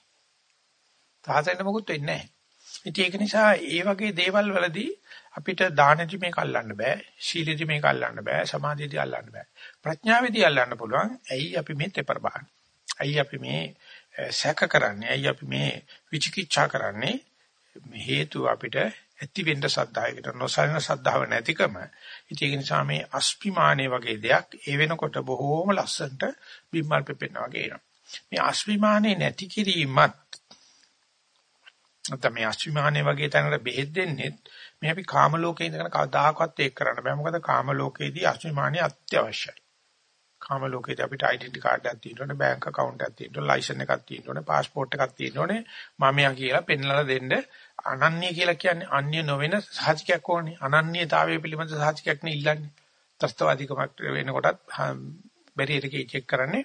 ශාසනයට මොකුත් වෙන්නේ නැහැ. ඉතින් ඒක නිසා ඒ වගේ දේවල් වලදී අපිට දානෙදි මේක අල්ලන්න බෑ, සීලෙදි මේක අල්ලන්න බෑ, සමාධියදි අල්ලන්න බෑ. ප්‍රඥාවේදී අල්ලන්න පුළුවන්. ඇයි අපි මේ තෙපර බහන්නේ? ඇයි අපි මේ සැක කරන්නේ? ඇයි අපි මේ විචිකිච්ඡා කරන්නේ? හේතු අපිට ඇති වෙන්න සද්ධායකට නොසලින සද්ධාව නැතිකම. ඉතින් ඒ නිසා මේ අස්පිමානේ වගේ දෙයක් ඒ වෙනකොට බොහෝම ලස්සනට බිම්මල් පෙපෙනවා වගේ එනවා. මේ අස්පිමානේ නැති කිරීමත් නැත්නම් මේ අස්විමානේ වගේ තැනකට බෙහෙත් දෙන්නේ මේ අපි කාම ලෝකේ ඉඳගෙන කවදාකවත් ඒක කරන්න බෑ. මොකද කාම ලෝකේදී අස්විමානේ අත්‍යවශ්‍යයි. කාම ලෝකේදී අපිට ඩෙන්ටි කාඩ් එකක් තියෙන්න ඕනේ බැංක account එකක් තියෙන්න ඕනේ ලයිසන් එකක් තියෙන්න ඕනේ પાස්පෝර්ට් එකක් තියෙන්න ඕනේ. මමයා කියලා පෙන්වලා දෙන්න. අනන්‍ය කියලා කියන්නේ අන්‍ය නොවන සාහිතිකයක් ඕනේ. අනන්‍යතාවය පිළිබඳ සාහිතිකයක් නේ ඉල්ලන්නේ. ත්‍ස්තවාදීකමක් වෙනකොටත් බැරියර එකේ චෙක් කරන්නේ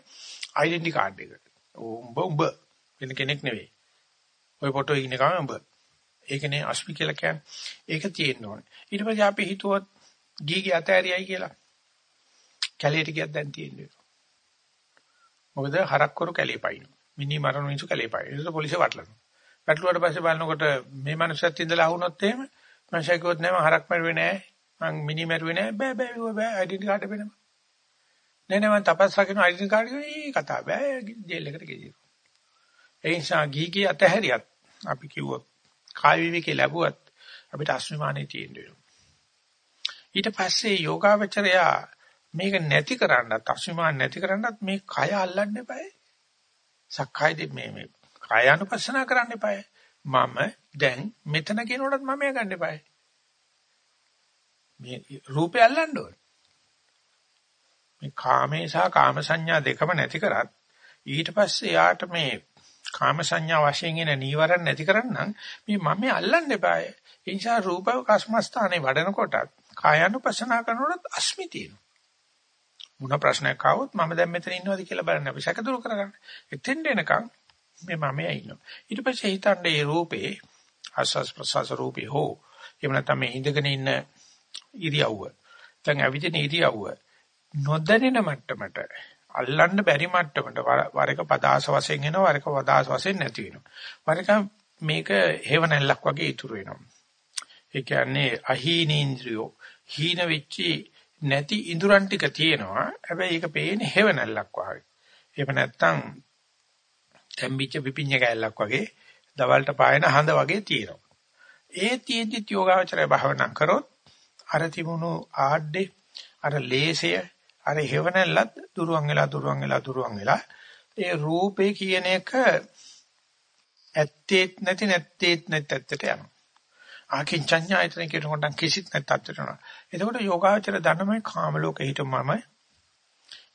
ඩෙන්ටි කාඩ් එක උඹ උඹ වෙන කෙනෙක් නෙවෙයි. ওই ෆොටෝ ඉන්න කම උඹ. ඒකනේ අස්මි කියලා කියන්නේ. ඒක තියෙන්න ඕනේ. ඊට පස්සේ අපි හිතුවත් ගීගේ අතෑරියයි කියලා. කැලේට ගියත් දැන් තියෙන්නේ. මොකද හරක් කරු කැලේ පයින්. මිනි මරණ මිනිස්සු කැලේ පයින්. ඒක පොලිසිය වටලනවා. වැටලුවාට පස්සේ බලනකොට මේ මනුස්සයත් ඉඳලා අහුනොත් එහෙම මනුස්සයෙකුත් නෑම හරක් මරුවේ නෑ. මං මිනි මරුවේ නෑ බෑ බෑ බෑ ඩෙන්ටි කාඩ් වෙනම. නෑ නෑ මං තපස් රකින්න ඩෙන්ටි කාඩ් එක කතා බෑ ජේල් එකට ගෙදිනවා. ඒ නිසා ගීගේ අතහැරියත් අපි කිව්වොත් කාය විවේකේ ලැබුවත් අපිට අස්මිමානේ තියෙන්න වෙනවා. ඊට පස්සේ යෝගාවචරයා මේක නැති කරන්නත් අස්මිමාන නැති කරන්නත් මේ කය අල්ලන්න එපායි. සක්කාය මේ මේ කය අනුපස්සනා කරන්න එපායි. මම දැන් මෙතන කියනකොටත් මම ගන්න එපායි. මේ රූපය අල්ලන්න ඕනේ. මේ කාමේ සහ කාම සංඥා දෙකම නැති කරත් ඊට පස්සේ යාට මේ කාම සංඥා වශයෙන් එන නීවරණ නැති කරන්නම් මේ මම අල්ලන්න එපාය. ඒ නිසා රූප කස්මස්ථානේ වඩනකොට කායानुපසනා කරනකොට අස්මි තියෙනවා. මොන ප්‍රශ්නයක් ආවොත් මම දැන් මෙතන ඉන්නවද කියලා බලන්න අපි සැකදුරු කරගන්න. එතෙන් එනකන් මේ මමයි ඉන්නවා. ඊට පස්සේ හිතන්නේ මේ රූපේ ආස්වාස් ප්‍රසවාස රූපේ හෝ එහෙම නැත්නම් මේ ඉඳගෙන ඉන්න ඉරියව්ව. දැන් අවිදින ඉරියව්ව නොදැනෙන මට්ටමට අල්ලන්න බැරි මට්ටමට වර එක පදාස වශයෙන් එනවා වර එක පදාස වශයෙන් නැති වෙනවා. වර එක මේක හේව නැල්ලක් වගේ ඉතුරු වෙනවා. ඒ කියන්නේ අහීනේන්ද්‍රියෝ හීන වෙච්චි නැති ඉඳුරන් ටික තියෙනවා. හැබැයි ඒක පේන්නේ හේව නැල්ලක් වගේ. එහෙම නැත්නම් තැම්බිච්ච පිපිඤ්ඤ කැලලක් වගේ දවල්ට පායන හඳ වගේ තියෙනවා. ඒ තියෙද්දි යෝගාවචරය භාවනා කරොත් අර තිබුණු ආඩේ අර ලේසය අර හේවණල්ලත් දුරුවන් වෙලා දුරුවන් වෙලා දුරුවන් වෙලා ඒ රූපේ කියන එක ඇත්තේත් නැති නැත්තේත් නැත් ඇත්තට යනවා. ආකින්චඤ්ඤායතන කියනකොට කිසිත් නැත් ඇත්තට යනවා. එතකොට යෝගාචර ධනමයි කාම ලෝකෙ හිටමම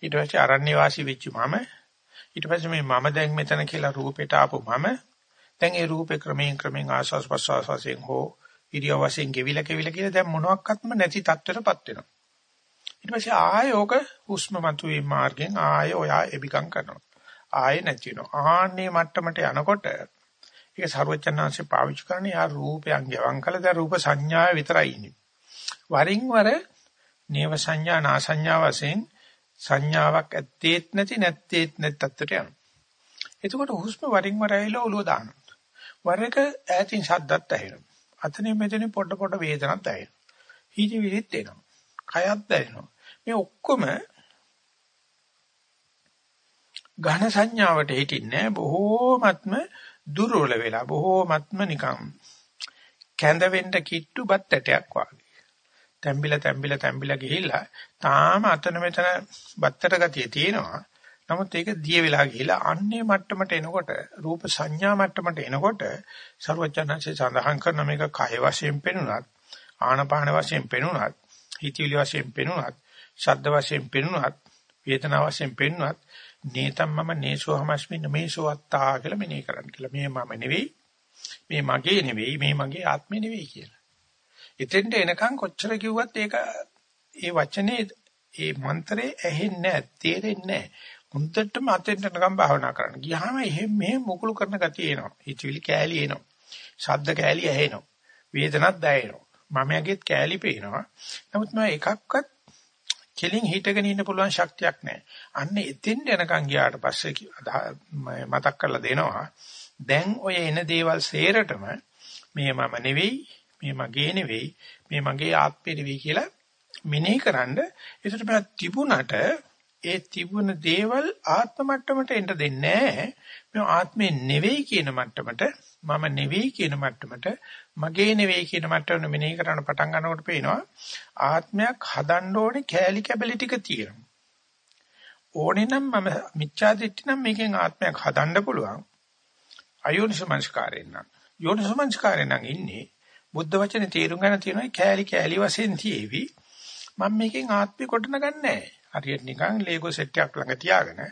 ඊට පස්සේ අරණ්‍ය වාසී වෙච්ච මම ඊට පස්සේ මේ මම දැන් මෙතන කියලා රූපෙට ආපු මම දැන් ඒ රූපේ ක්‍රමයෙන් ක්‍රමයෙන් ආස්වාස් ප්‍රස්වාස් වශයෙන් හෝ ඉරියව් වශයෙන් ගෙවිලා ගෙවිලා කියලා දැන් මොනවත්ක්වත්ම නැති තත්ත්වයටපත් වෙනවා. ඊට පස්සේ ආයෙ ඕක හුස්ම මතුවේ මාර්ගෙන් ආයෙ ඔයා එබිකම් කරනවා. ආයෙ නැති වෙනවා. ආන්නේ මට්ටමට යනකොට ඒක ਸਰවචන්නාංශේ පාවිච්චි කරන්නේ ආ රූපයන් ගෙවම් කළ දැන් රූප සංඥාව විතරයි ඉන්නේ. වරින් වර නේව සංඥා නා සංඥා වශයෙන් සංඥාවක් ඇත්තේත් නැති නැත්තේත් නැත් තත්ත්වයට යනවා. එතකොට හුස්ම වරින් වර ඇවිල්ලා ඔළුව දානවා. වර එක ඈතින් ශබ්දත් ඇහෙනවා. අතනින් මෙතනින් පොඩ පොඩ වේදනත් ඇහෙනවා. හිතවිලිත් එනවා. කයත් දැනෙනවා. මේ ඔක්කොම ඝන සංඥාවට හිටින්නේ බොහෝමත්ම දුර්වල වෙලා බොහෝමත්ම නිකම් කැඳ වෙන්න කිට්ටු බත් ඇටයක් වගේ. තැම්බිලා තැම්බිලා තැම්බිලා ගිහිල්ලා තාම අතන මෙතන බත්තට ගතිය තියෙනවා. නමුත් ඒක දිය වෙලා ගිහිලා අන්නේ මට්ටමට එනකොට රූප සංඥා මට්ටමට එනකොට ਸਰවඥාන්සේ සඳහන් කරන මේක කය වශයෙන් පෙනුනත් ආනපාන වශයෙන් පෙනුනත් හිතවිලි වශයෙන් පෙනුනත් ශබ්ද වශයෙන් පෙනුනත් වේදනා වශයෙන් පෙනුනත් නේතම් මම නේසෝ හමස්මින් මේසෝ අත්තා කියලා මෙනෙහි කරන්න කියලා. මේ මම නෙවෙයි. මේ මගේ නෙවෙයි. මේ මගේ ආත්මෙ නෙවෙයි කියලා. එතෙන්ට එනකන් කොච්චර කිව්වත් ඒක ඒ වචනේ ඒ මන්ත්‍රේ ඇහෙන්නේ නැහැ, තේරෙන්නේ නැහැ. මුන්ටම අතෙන්ට නිකන් භාවනා කරන්න. ගියාම එහෙම මෙහෙම මුකුළු කරන ගතිය එනවා. හිතවිලි කෑලි එනවා. ශබ්ද කෑලි ඇහෙනවා. වේදනක් දැනෙනවා. මම යගෙත් කෑලි පේනවා. නමුත් මම එකක්වත් කෙලින් හිටගෙන ඉන්න පුළුවන් ශක්තියක් නැහැ. අන්න එතෙන් යනකම් ගියාට පස්සේ මතක් කරලා දෙනවා. දැන් ඔය එන දේවල් සේරටම මේ මම නෙවෙයි, මේ මගේ නෙවෙයි, මේ මගේ ආත්මෙ නෙවෙයි කියලා මෙනෙහි කරන්ඩ ඒකට මම තිබුණට ඒ තිබුණ දේවල් ආත්ම මට්ටමට එන්න දෙන්නේ නැහැ. මේ ආත්මේ නෙවෙයි කියන මට්ටමට මම නෙවෙයි කියන මට්ටමට මගේ නෙවෙයි කියන මට්ටමට මෙනෙහි කරන්න පටන් ගන්නකොට පේනවා ආත්මයක් හදන්න ඕනේ කෑලි කැබලි ටික තියෙනවා. ඕනේ නම් මම මිච්ඡා දිට්ඨි නම් මේකෙන් ආත්මයක් හදන්න පුළුවන්. අයෝනිසමංස්කාරයෙන් නම් යෝනිසමංස්කාරයෙන් නම් ඉන්නේ බුද්ධ වචනේ තේරුම් ගන්න තියෙනවා කෑලි කෑලි වශයෙන් තියේවි. මම මේකෙන් ආත්මේ කොටන ගන්නෑ. හරියට නිකන් ලේගෝ සෙට් එකක් ළඟ තියාගෙන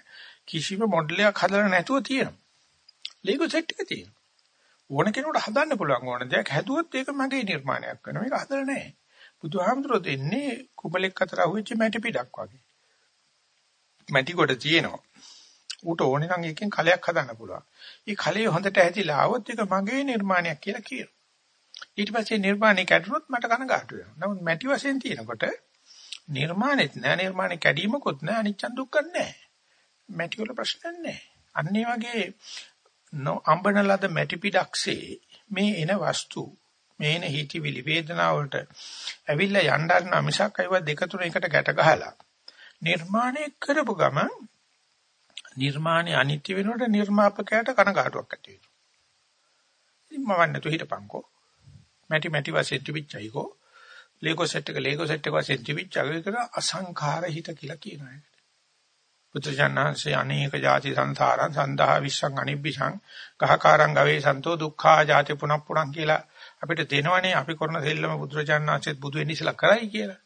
කිසිම මොඩල් එකක් හදලා නැතුව තියෙනවා. ලේගෝ සෙට් එක තියෙනවා. ඕන කෙනෙකුට හදන්න පුළුවන් ඕන දෙයක් හැදුවොත් ඒක මගේ නිර්මාණයක් වෙනවා. මේක හදලා නැහැ. බුදුහාමුදුරුවෝ දෙන්නේ කුබලෙක් අතර අහුවෙච්ච මැටි පිටක් වගේ. මැටි කොට තියෙනවා. ඌට ඕනේ නම් එකෙන් කලයක් හදන්න පුළුවන්. මේ කලයේ හොඳට ඇතිලා આવොත් ඒක මගේ නිර්මාණයක් කියලා කියනවා. ඊට පස්සේ නිර්මාණය කැඩුනොත් මට කනගාටු වෙනවා. නමුත් මැටි වශයෙන් තියෙනකොට නිර්මාණෙත් නෑ නිර්මාණය කැඩීමකුත් නෑ අනිච්ච දුක්ඛ නෑ. මැටි වල ප්‍රශ්න නෑ. අන්න වගේ අඹන ලද මැටි පිටක්සේ මේ එන වස්තු මේන හිතවිලි වේදනාව වලට ඇවිල්ලා යන්න හදන මිසක් අයව දෙක තුන එකට ගැට ගහලා නිර්මාණය කරපු ගමන් නිර්මාණය අනිත්‍ය වෙනකොට නිර්මාපකයාට කනගාටුවක් ඇති වෙනවා. ඉතින් මවන්න තු හිටපන්කෝ. මැටි මැටි වශයෙන් තිබිච්චයිකෝ. ලේගෝ සෙට් එක ලේගෝ සෙට් එක වශයෙන් තිබිච්චා ඒක අසංඛාර හිත කියලා කියනවා. පුත්‍රජනහන්සේ අනේක ಜಾති සංසාරං සන්දහා විශ්සං අනිබ්බිසං ගහකාරං ගවේ සන්තෝ දුක්ඛා ಜಾති පුනප්පුණං කියලා අපිට දෙනවනේ අපි කරන සෙල්ලම පුත්‍රජනහන්සේත් බුදු වෙන්න ඉස්සලා කරයි කියලා.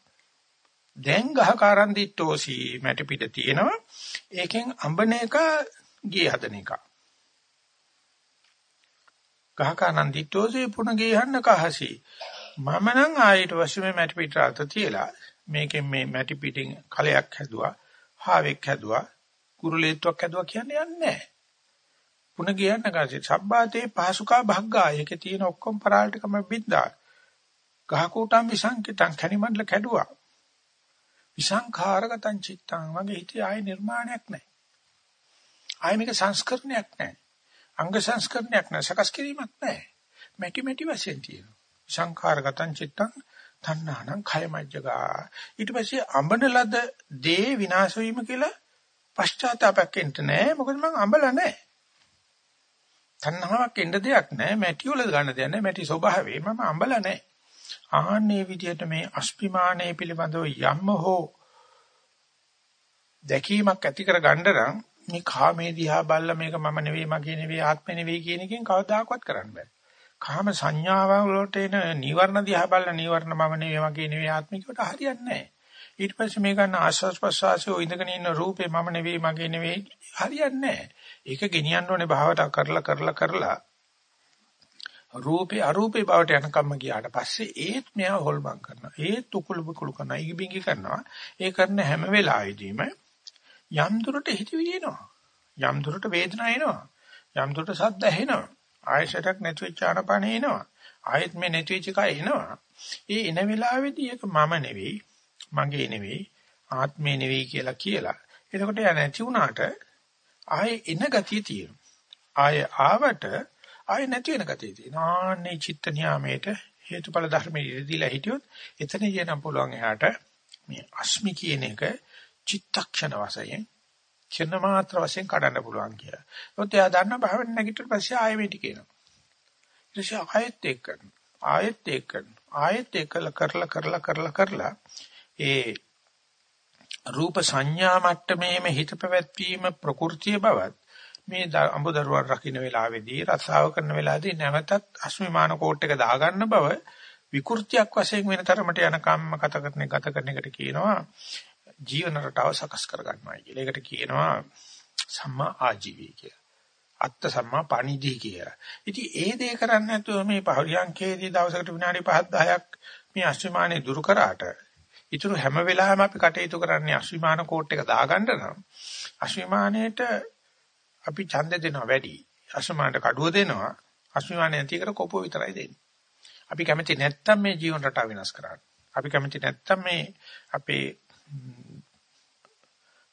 දැන් ගහකාරං දිට්ටෝසි මැටි පිට තියෙනවා. ඒකෙන් අඹන එක ගේ හදන එක. ගහකාරං දිට්ටෝසි පුණ ගේ හන්න කහසි. මම නම් ආයෙත් වශයෙන් මැටි පිට අත තියලා මේකෙන් මේ මැටි පිටින් කලයක් හැදුවා. හාවෙක් හැදුවා කුරුලේත්වක් හැදුවා කියන්නේ යන්නේ නැහැ. පුණ කියන්න ගාසි සබ්බාතේ පාසුකා භග්ගා ඒකේ තියෙන ඔක්කොම පරාලටකම බින්දා. ගහකූටම් විසංකිතං කණිමණ්ඩල කැඩුවා. විසංඛාරගතං චිත්තං වගේ හිතේ ආය නිර්මාණයක් නැහැ. ආය මේක සංස්කරණයක් නැහැ. අංග සංස්කරණයක් නැහැ. සකස් කිරීමක් නැහැ. මෙටි මෙටි වශයෙන් තියෙනවා. සංඛාරගතං චිත්තං තණ්හානම් khයමජ්ජගා ඊට පස්සේ අඹන ලද දේ විනාශ වීම කියලා පශ්චාත්තාවයක් එන්න නෑ. මොකද මං අඹලා නෑ. තණ්හාවක් එන්න දෙයක් නෑ. මැටි වල ගන්න දෙයක් නෑ. මැටි ස්වභාවය මම අඹලා නෑ. ආන්නේ විදිහට මේ අස්පිමානයේ පිළිබඳව යම්ම හෝ දැකීමක් ඇති කර ගන්න නම් මේ කාමේ දිහා බල්ලා මේක මම නෙවෙයි මගේ නෙවෙයි ආත්මෙ නෙවෙයි කියන එකෙන් කවදාකවත් කරන්න බෑ. කාම සංඥාවන් වලට එන නීවරණ දිහා බලන නීවරණ මම නෙවෙයි මගේ නෙවෙයි ආත්මිකවට හරියන්නේ නැහැ. ඊට පස්සේ මේ ගන්න ආස්වාස් ප්‍රසවාසයේ ඉඳගෙන ඉන්න රූපේ මම නෙවෙයි මගේ නෙවෙයි හරියන්නේ නැහැ. ඒක ගෙනියන්න ඕනේ භාවතා කරලා කරලා කරලා රූපේ අරූපේ බවට යනකම්ම ගියාට පස්සේ ඒත් මෙයා හොල්මන් කරනවා. ඒත් උකුළු බුකුළු කරනවා. ඉගිබිඟි කරනවා. ඒ කරන හැම වෙලාවෙදීම යම් දුරට හිතවිලි එනවා. යම් දුරට වේදනාව එනවා. යම් දුරට සද්ද ඇහෙනවා. ආයශරයක් නැති වෙච්ච ආනපන එනවා. ආයෙත් මේ නැති වෙච්ච කය එනවා. ඒ එන වෙලාවේදී ඒක මම නෙවෙයි, මගේ නෙවෙයි, ආත්මේ නෙවෙයි කියලා කියලා. එතකොට යා නැති වුණාට ආයේ එන ගතිය තියෙනවා. ආයේ ආවට ආයේ නැති වෙන ගතිය තියෙනවා. ආන්නේ චිත්ත නියාමයට හේතුඵල ධර්මයේ ඉදීලා හිටියොත් එතන යන පුළුවන් එහාට මේ අස්මි කියන එක චිත්තක්ෂණ වශයෙන් චින්න මාත්‍ර වශයෙන් කඩන්න පුළුවන් කියලා. ඒත් එයා දන්න භාවන නැගිටිට පස්සේ ආයෙ මේ ටික එනවා. ඊට පස්සේ ආයෙත් ඒක කරනවා. ආයෙත් ඒක කරනවා. ආයෙත් ඒක කරලා කරලා කරලා කරලා ඒ රූප සංඥා මට්ටමේම හිත පැවැත්වීම ප්‍රകൃතිය බවත් මේ අඹදරුවන් රකින්න වෙලාවේදී රසාව කරන වෙලාවේදී නැවතත් අස්මිමාන කෝට් එක දාගන්න බව විකෘතියක් වශයෙන් වෙන තරමට යන කම්ම ගත කරන ගත කරන එකට කියනවා ජීවන රටාව සකස් කර ගන්නවා කියලා. ඒකට කියනවා සම්මා ආජීවී කියලා. අත්ත සම්මා පණිදී කියලා. ඉතින් ඒ දේ කරන්නේ නැතුව මේ පහරියංකේදී දවසකට විනාඩි 5 10ක් මේ අශ්විමානේ දුරු කරාට ඊටු හැම වෙලාවෙම අපි කටයුතු කරන්නේ අශ්විමාන කෝට් එක දාගන්න නම් අශ්විමානයේට අපි ඡන්ද දෙනවා වැඩි. අශ්විමානට කඩුව දෙනවා. අශ්විමානේ නැති කර කොපුව විතරයි දෙන්නේ. අපි කැමති නැත්තම් මේ ජීවන රටාව වෙනස් කරන්න. අපි කැමති නැත්තම් මේ අපේ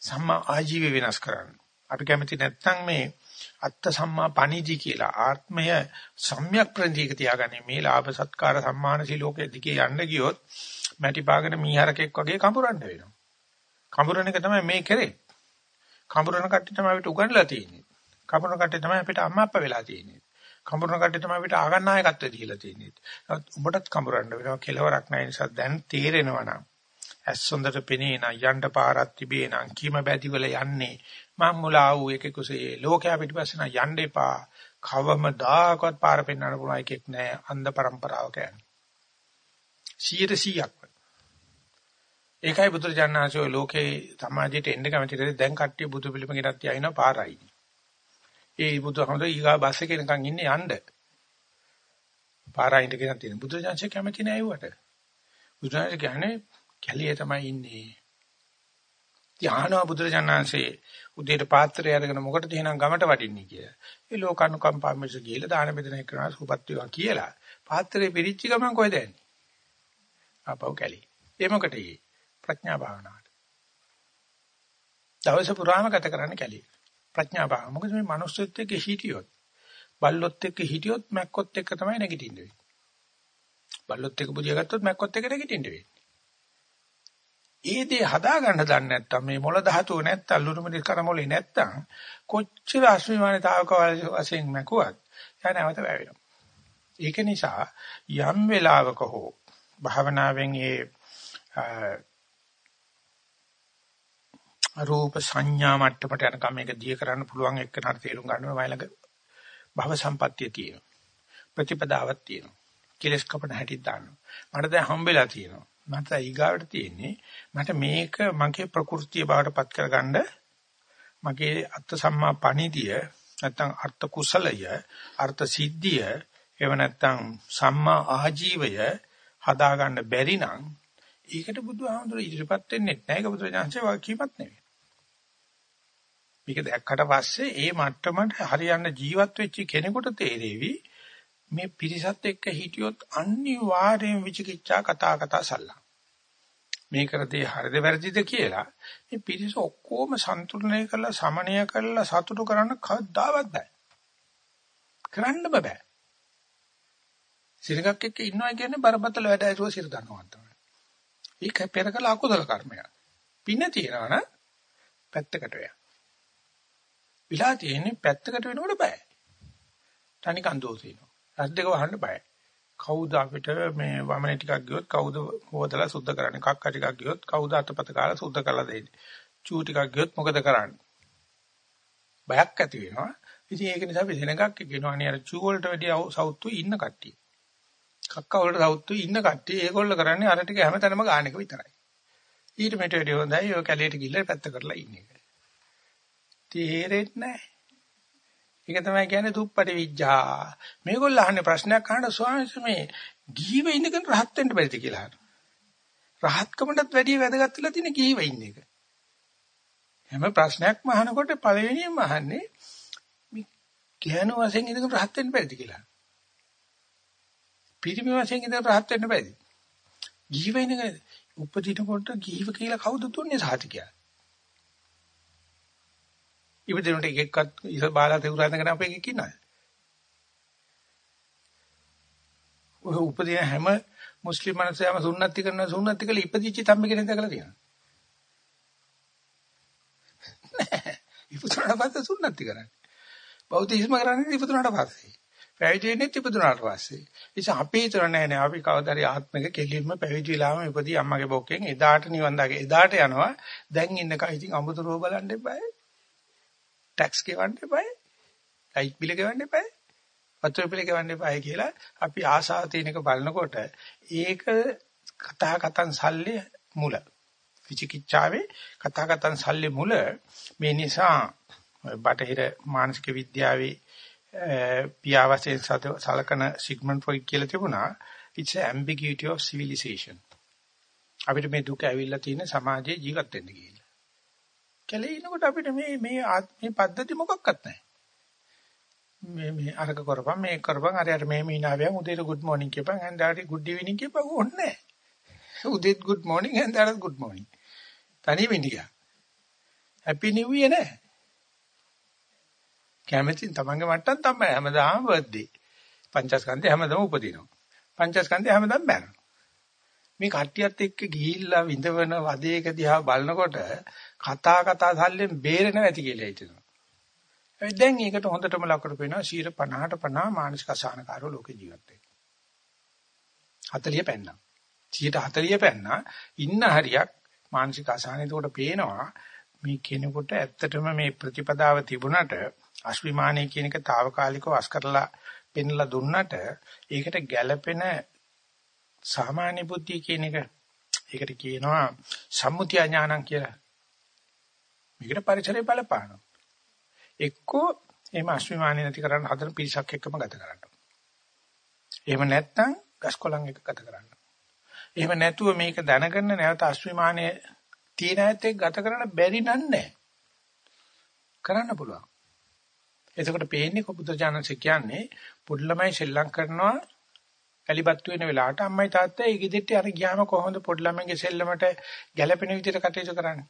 සම්මා ආජීව වෙනස් කරන්න. අපි කැමති නැත්නම් මේ අත්ත සම්මා පණිදි කියලා ආත්මය සම්‍යක් ප්‍රතික තියාගන්නේ මේ ලාභ සත්කාර සම්මාන සිලෝකයේ දිගේ යන්න ගියොත් මැටි පාගෙන මීහරකෙක් වගේ කඹරන්න වෙනවා. කඹරන එක තමයි මේ කරේ. කඹරන කට්ටිය තමයි අපිට උගන්ලා තියෙන්නේ. කඹරන කට්ටිය තමයි අපිට අම්මා අප්පා වෙලා තියෙන්නේ. කඹරන කට්ටිය තමයි අපිට ආගන්නායකත්වය දීලා තියෙන්නේ. උඹටත් කඹරන්න වෙනවා කෙලවරක් නැහැ නිසා දැන් තේරෙනවා නම් ඇස් හොඳට පෙනේ නම් යන්න පාරක් තිබේ නම් කීම බැදිවල යන්නේ. මම මුලා වූ එකෙකුසේ ලෝකයා පිටිපස්සේ නම් යන්න එපා. කවමදාකවත් පාර පෙන්වන්න පුළුවන් එකෙක් නෑ අන්ධ પરම්පරාවක යන්නේ 100%ක්ම ඒකයි බුදුරජාණන්සේ ලෝකේ සමාජයට එන්න කැමති දැන් කට්ටිය බුදු පිළිම ගෙනත් තියාිනවා පාරයි. ඒ බුදුහමද ඊගා බස් එකේ නිකන් ඉන්නේ යන්න. පාරයින්ට ගෙනත් තියෙන. බුදුරජාණන්සේ කැමති නෑ ඒවට. බුදුරජාණන් කියන්නේ කැලියේ තමයි ඉන්නේ. ධානා බුදුරජාණන්සේ උදේට පාත්‍රය අරගෙන මොකටද එහෙනම් ගමට වඩින්නේ කියලා. ඒ ලෝකානුකම්පාව මිස ගිහලා දාන බෙදන එක කරනවා සුපත් වේවා කියලා. පාත්‍රේ පිරිච්ච ගමන් කොහෙද යන්නේ? ආපහු කැලි. ඒ මොකටද ඒ? ප්‍රඥා භාවනාවට. දවස පුරාම ගත කරන්න කැලි. ප්‍රඥා භාවනාව. මොකද මේ මනුස්සයෙක් එක්ක හිටියොත් බල්ලොත් එක්ක හිටියොත් මැක්කොත් එක්ක තමයි නැගිටින්නේ. බල්ලොත් එක බුදියා ගත්තොත් මැක්කොත් එක නැගිටින්න වෙන්නේ. ඒ දේ හදා ගන්න දන්නේ නැත්තම් මේ මොළ ධාතුව නැත්තම් ලුරුමෙලි කරමොලේ නැත්තම් කොච්චර අස්මිමානිතාවක වශයෙන් මැකුවත් යා නැවත වැවෙනවා. ඒක නිසා යම් වෙලාවක හෝ භාවනාවෙන් ඒ රූප සංඥා මට්ටමට යනකම් මේක දිය කරන්න පුළුවන් එක්කනට තේරුම් ගන්නවා වයිලඟ භව සම්පත්තිය තියෙනවා. ප්‍රතිපදාවක් තියෙනවා. කෙලස් කපන හැටි දාන්නවා. මට දැන් හම්බෙලා තියෙනවා. මට ඊගාවට තියෙන්නේ මට මේක මගේ ප්‍රകൃතිය බවට පත් කරගන්න මගේ අත්ත සම්මා පණිදිය නැත්නම් අර්ථ කුසලය අර්ථ සිද්ධිය එහෙම නැත්නම් සම්මා ආජීවය හදා ගන්න බැරි නම් ඒකට බුදුහාමුදුරුවෝ ඉදිරිපත් වෙන්නේ නැහැ ඒක බුදුරජාණන්සේ වාක්‍යමත් නෙවෙයි. මේක දැක්කට පස්සේ ඒ මට්ටමට හරියන්න ජීවත් වෙච්ච කෙනෙකුට තේරෙවි මේ පිරිසත් එක්ක හිටියොත් අනිවාර්යෙන් විචිකිච්ඡා කතා කතා සල්ලා. මේ කරදී හරිද වැරදිද කියලා මේ පිරිස ඔක්කොම සන්තුලනය කරලා සමනය කරලා සතුටු කරන්න කවදාවත් බෑ. කරන්න බෑ. සිරගක් එක්ක ඉන්නවා කියන්නේ බරපතල වැඩ ඇරුව සිර ගන්නවා තමයි. ඒක පෙර කළ අකුසල කර්මයක්. පින තියනවා නම් පැත්තකට වෙනවා. විලා තියෙන්නේ පැත්තකට වෙනකොට බෑ. තනිකන් දෝෂේනවා. ඇස් දෙක වහන්න බයයි. කවුද අපිට මේ වමනේ ටිකක් ගියොත් කවුද හොදලා සුද්ධ කරන්නේ? කක්ක ටිකක් ගියොත් කවුද අතපත කාලා සුද්ධ කරලා දෙන්නේ? චූ ටිකක් ගියොත් මොකද කරන්නේ? බයක් ඇති වෙනවා. ඉතින් ඒක නිසා අපි දෙනගක් කියනවා නේ අර චූ වලට වැඩිය සවුත්තු ඉන්න කට්ටිය. කක්ක වලට සවුත්තු ඉන්න කට්ටිය ඒගොල්ලෝ කරන්නේ අර ටික හැමතැනම ගන්න එක විතරයි. ඊට මෙට වැඩිය හොඳයි ඔය කැලේට ගිහලා පැත්ත කරලා ඉන්න එක. තේරෙන්නේ නැහැ. ඒක තමයි කියන්නේ දුප්පටි විඥා. මේගොල්ලෝ අහන්නේ ප්‍රශ්නයක් අහන ස්වාමීන් මේ ගිහිව ඉඳගෙන රහත් වෙන්න බැරිද කියලා අහනවා. රහත්කමටත් වැඩිය වැදගත් වෙලා තියෙන ගිහිව ඉන්න එක. හැම ප්‍රශ්නයක්ම අහනකොට පළවෙනියෙන්ම අහන්නේ මේ ඥාන වශයෙන් ඉඳගෙන රහත් වෙන්න බැරිද කියලා. පිරිමි වශයෙන් ඉඳගෙන රහත් වෙන්න බැරිද? ගිහිව ඉඳගෙන උපදිනකොට ගිහිව කියලා කවුද දුන්නේ සාතිකයා? ඉපදෙනට එක එක්කත් ඉස බාලා තෙවුරා ඉඳගෙන අපේ එකෙක් ඉන්නවද? ඔය උපදින හැම මුස්ලිම් මනසයම සුන්නත්ති කරන සුන්නත්ති කළ ඉපදිච්ච තම්බි කෙනෙක් දැකලා තියෙනවා. නෑ. ඉපදුනාට පස්සේ සුන්නත්ති කරන්නේ. බෞද්ධිස්ම කරන්නේ ඉපදුනාට පස්සේ. පැවිදි වෙන්නේ ඉපදුනාට පස්සේ. ඉතින් අපි හිතන නෑ නෑ අපි කවදාරි ආත්මික කෙලින්ම පැවිදි වෙලාම ඉපදී අම්මගේ බොක්කෙන් එදාට නිවන් දාගේ එදාට යනවා. දැන් ඉන්නකම් ඉතින් අමුතුරව බලන්න එපායි. ටැක්ස් ගෙවන්න එපායි. ලයිට් බිල ගෙවන්න එපායි. වතුර බිල ගෙවන්න එපායි කියලා අපි ආසාව තියෙනක බලනකොට ඒක කතා කතන් සල්ලි මුල. විචිකිච්ඡාවේ කතා කතන් සල්ලි මුල මේ නිසා බටහිර මානසික විද්‍යාවේ පියාවසේ සලකන සිග්මන්ඩ් ෆ්‍රොයිඩ් කියලා තිබුණා it's an ambiguity of civilization අපිට මේ දුක ඇවිල්ලා තියෙන සමාජයේ ජීවත් වෙන්න කියලා කැලේ ඉනකොට අපිට මේ මේ මේ පද්ධති මොකක්වත් නැහැ. මේ මේ අරක කරපම් මේ කරපම් අරයට මේ මීනාවියන් උදේට good morning කියපන් හන්දාට good evening කියපන් ඕනේ නැහැ. උදේට good morning හන්දාට good morning. තනියම ඉඳියා. happy new year නෑ. කැමතින් තමන්ගේ මට්ටම් තමයි හැමදාම බර්ත්ඩේ. පංචස්කන්ධය හැමදාම උපදිනවා. පංචස්කන්ධය හැමදාම බැනවා. මේ කට්ටියත් එක්ක ගිහිල්ලා විඳවන වදේක දිහා බලනකොට කතා කතා සල්ලෙන් බේරෙන්නේ නැති කියලා හිතෙනවා. ඒ දැන් ඒකට හොඳටම ලකුණු පේනවා 50ට 50 මානසික අසහනකාරෝ ලෝකේ ජීවත් වෙන්නේ. 40 පෙන්නා. 40 පෙන්නා ඉන්න හරියක් මානසික අසහන එතකොට පේනවා මේ කෙනෙකුට ඇත්තටම මේ ප්‍රතිපදාව තිබුණට අශ්විමානී කියන එක తాවකාලිකව අස් කරලා පෙන්ලා දුන්නට ඒකට ගැළපෙන සාමාන්‍ය බුද්ධිය කියන එක ඒකට කියනවා සම්මුතිය ඥානං කියලා. මේකට පරිසරය බලපානවා. එක්කෝ එහෙම අශ්විමානිය නැති කරන්න හදන පිරිසක් එක්කම ගත කරන්න. එහෙම නැත්නම් ගස්කොලන් එක ගත කරන්න. එහෙම නැතුව මේක දැනගන්න නැවත අශ්විමානිය තියෙන ඇත් එක්ක ගත කරන්න බැරි නන්නේ. කරන්න පුළුවන්. එතකොට පේන්නේ කොපුත ජානසෙ කියන්නේ පුඩලමයි ශ්‍රී ලංකරනවා වැලිපත්තු වෙන වෙලාවට අම්මයි තාත්තයි ඒ ගෙදරට අර ගියාම කොහොමද පොඩි ළමයිගේ සෙල්ලමට ගැළපෙන විදිහට කටයුතු කරන්නේ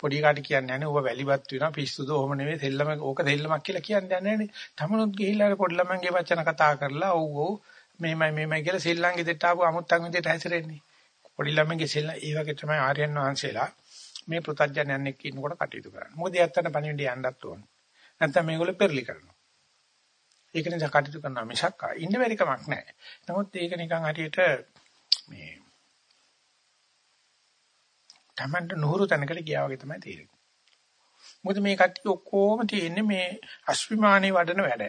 පොඩි කාට කියන්නේ නැහැ ඌව වැලිපත් වෙනවා පිස්සුද ඔහොම නෙවෙයි සෙල්ලම ඕක සෙල්ලමක් කියලා කියන්නේ නැහැ නේ තමනුත් ගිහිල්ලා පොඩි ළමයිගේ වචන කතා කරලා ඔව් ඔව් මේමයි මේමයි කියලා ශ්‍රී ලංකෙට ආපු අමුත්තන් විදිහට හැසිරෙන්නේ. පොඩි ළමයිගේ සෙල්ල ඒ වගේ තමයි ආර්යයන් වහන්සේලා මේ පෘථජ්ජනයන් එක්ක ඉන්නකොට කටයුතු කරන්නේ. මොකද යත්තන පණිවිඩය යන්නත් ඕන. නැත්නම් මේගොල්ලෝ පෙරලි කරනවා. ඒක නිසා කටයුතු කරනවා මිසක් ඉන්න බැරි කමක් නැහැ. නමුත් ඒක නිකන් හරියට මේ Tamanට නුහුරු තැනකට ගියා වගේ තමයි තේරෙන්නේ. මොකද මේ කට්ටිය ඔක්කොම තියෙන්නේ මේ අස්විමානේ වඩන වැඩ.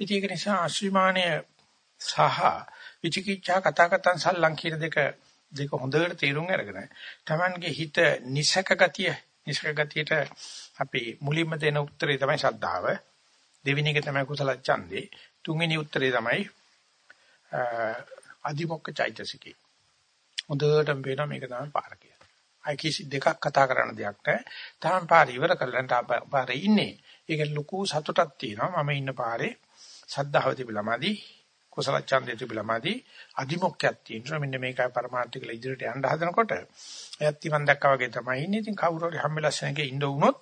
ඉතින් ඒක නිසා අස්විමානය සහ විචිකිච්ඡා කතා කතන් සල්ලං කියන දෙක දෙක හොඳට තේරුම් අරගෙන Tamanගේ හිත නිසක ගතිය නිසක ගතියට අපි මුලින්ම දෙන උත්තරේ තමයි ශ්‍රද්ධාව. දෙවෙනි එක තමයි කුසල ඡන්දේ. තුන්වෙනි උත්තරේ තමයි අදිමොක්ක චෛතසිකේ. හොඳටම පේනවා මේක තමයි පාර කියලා. අයි කිසි දෙකක් කතා කරන්න දෙයක් නැහැ. තාම පාර ඉවර කරලා පාරේ ඉන්නේ. ඒක ලොකු සතුටක් තියෙනවා. මම ඉන්න පාරේ සද්ධාව තිබිලාමදි කුසල ඡන්දේ තිබිලාමදි අදිමොක්කයක් තියෙනවා. මෙන්න මේකයි පරමාර්ථ කියලා ඉදිරියට යන්න හදනකොට එයත් ඉවන් දැක්කා වගේ තමයි ඉන්නේ. ඉතින් කවුරු හරි හැම්බෙලා සෙනගේ ඉන්න වුණොත්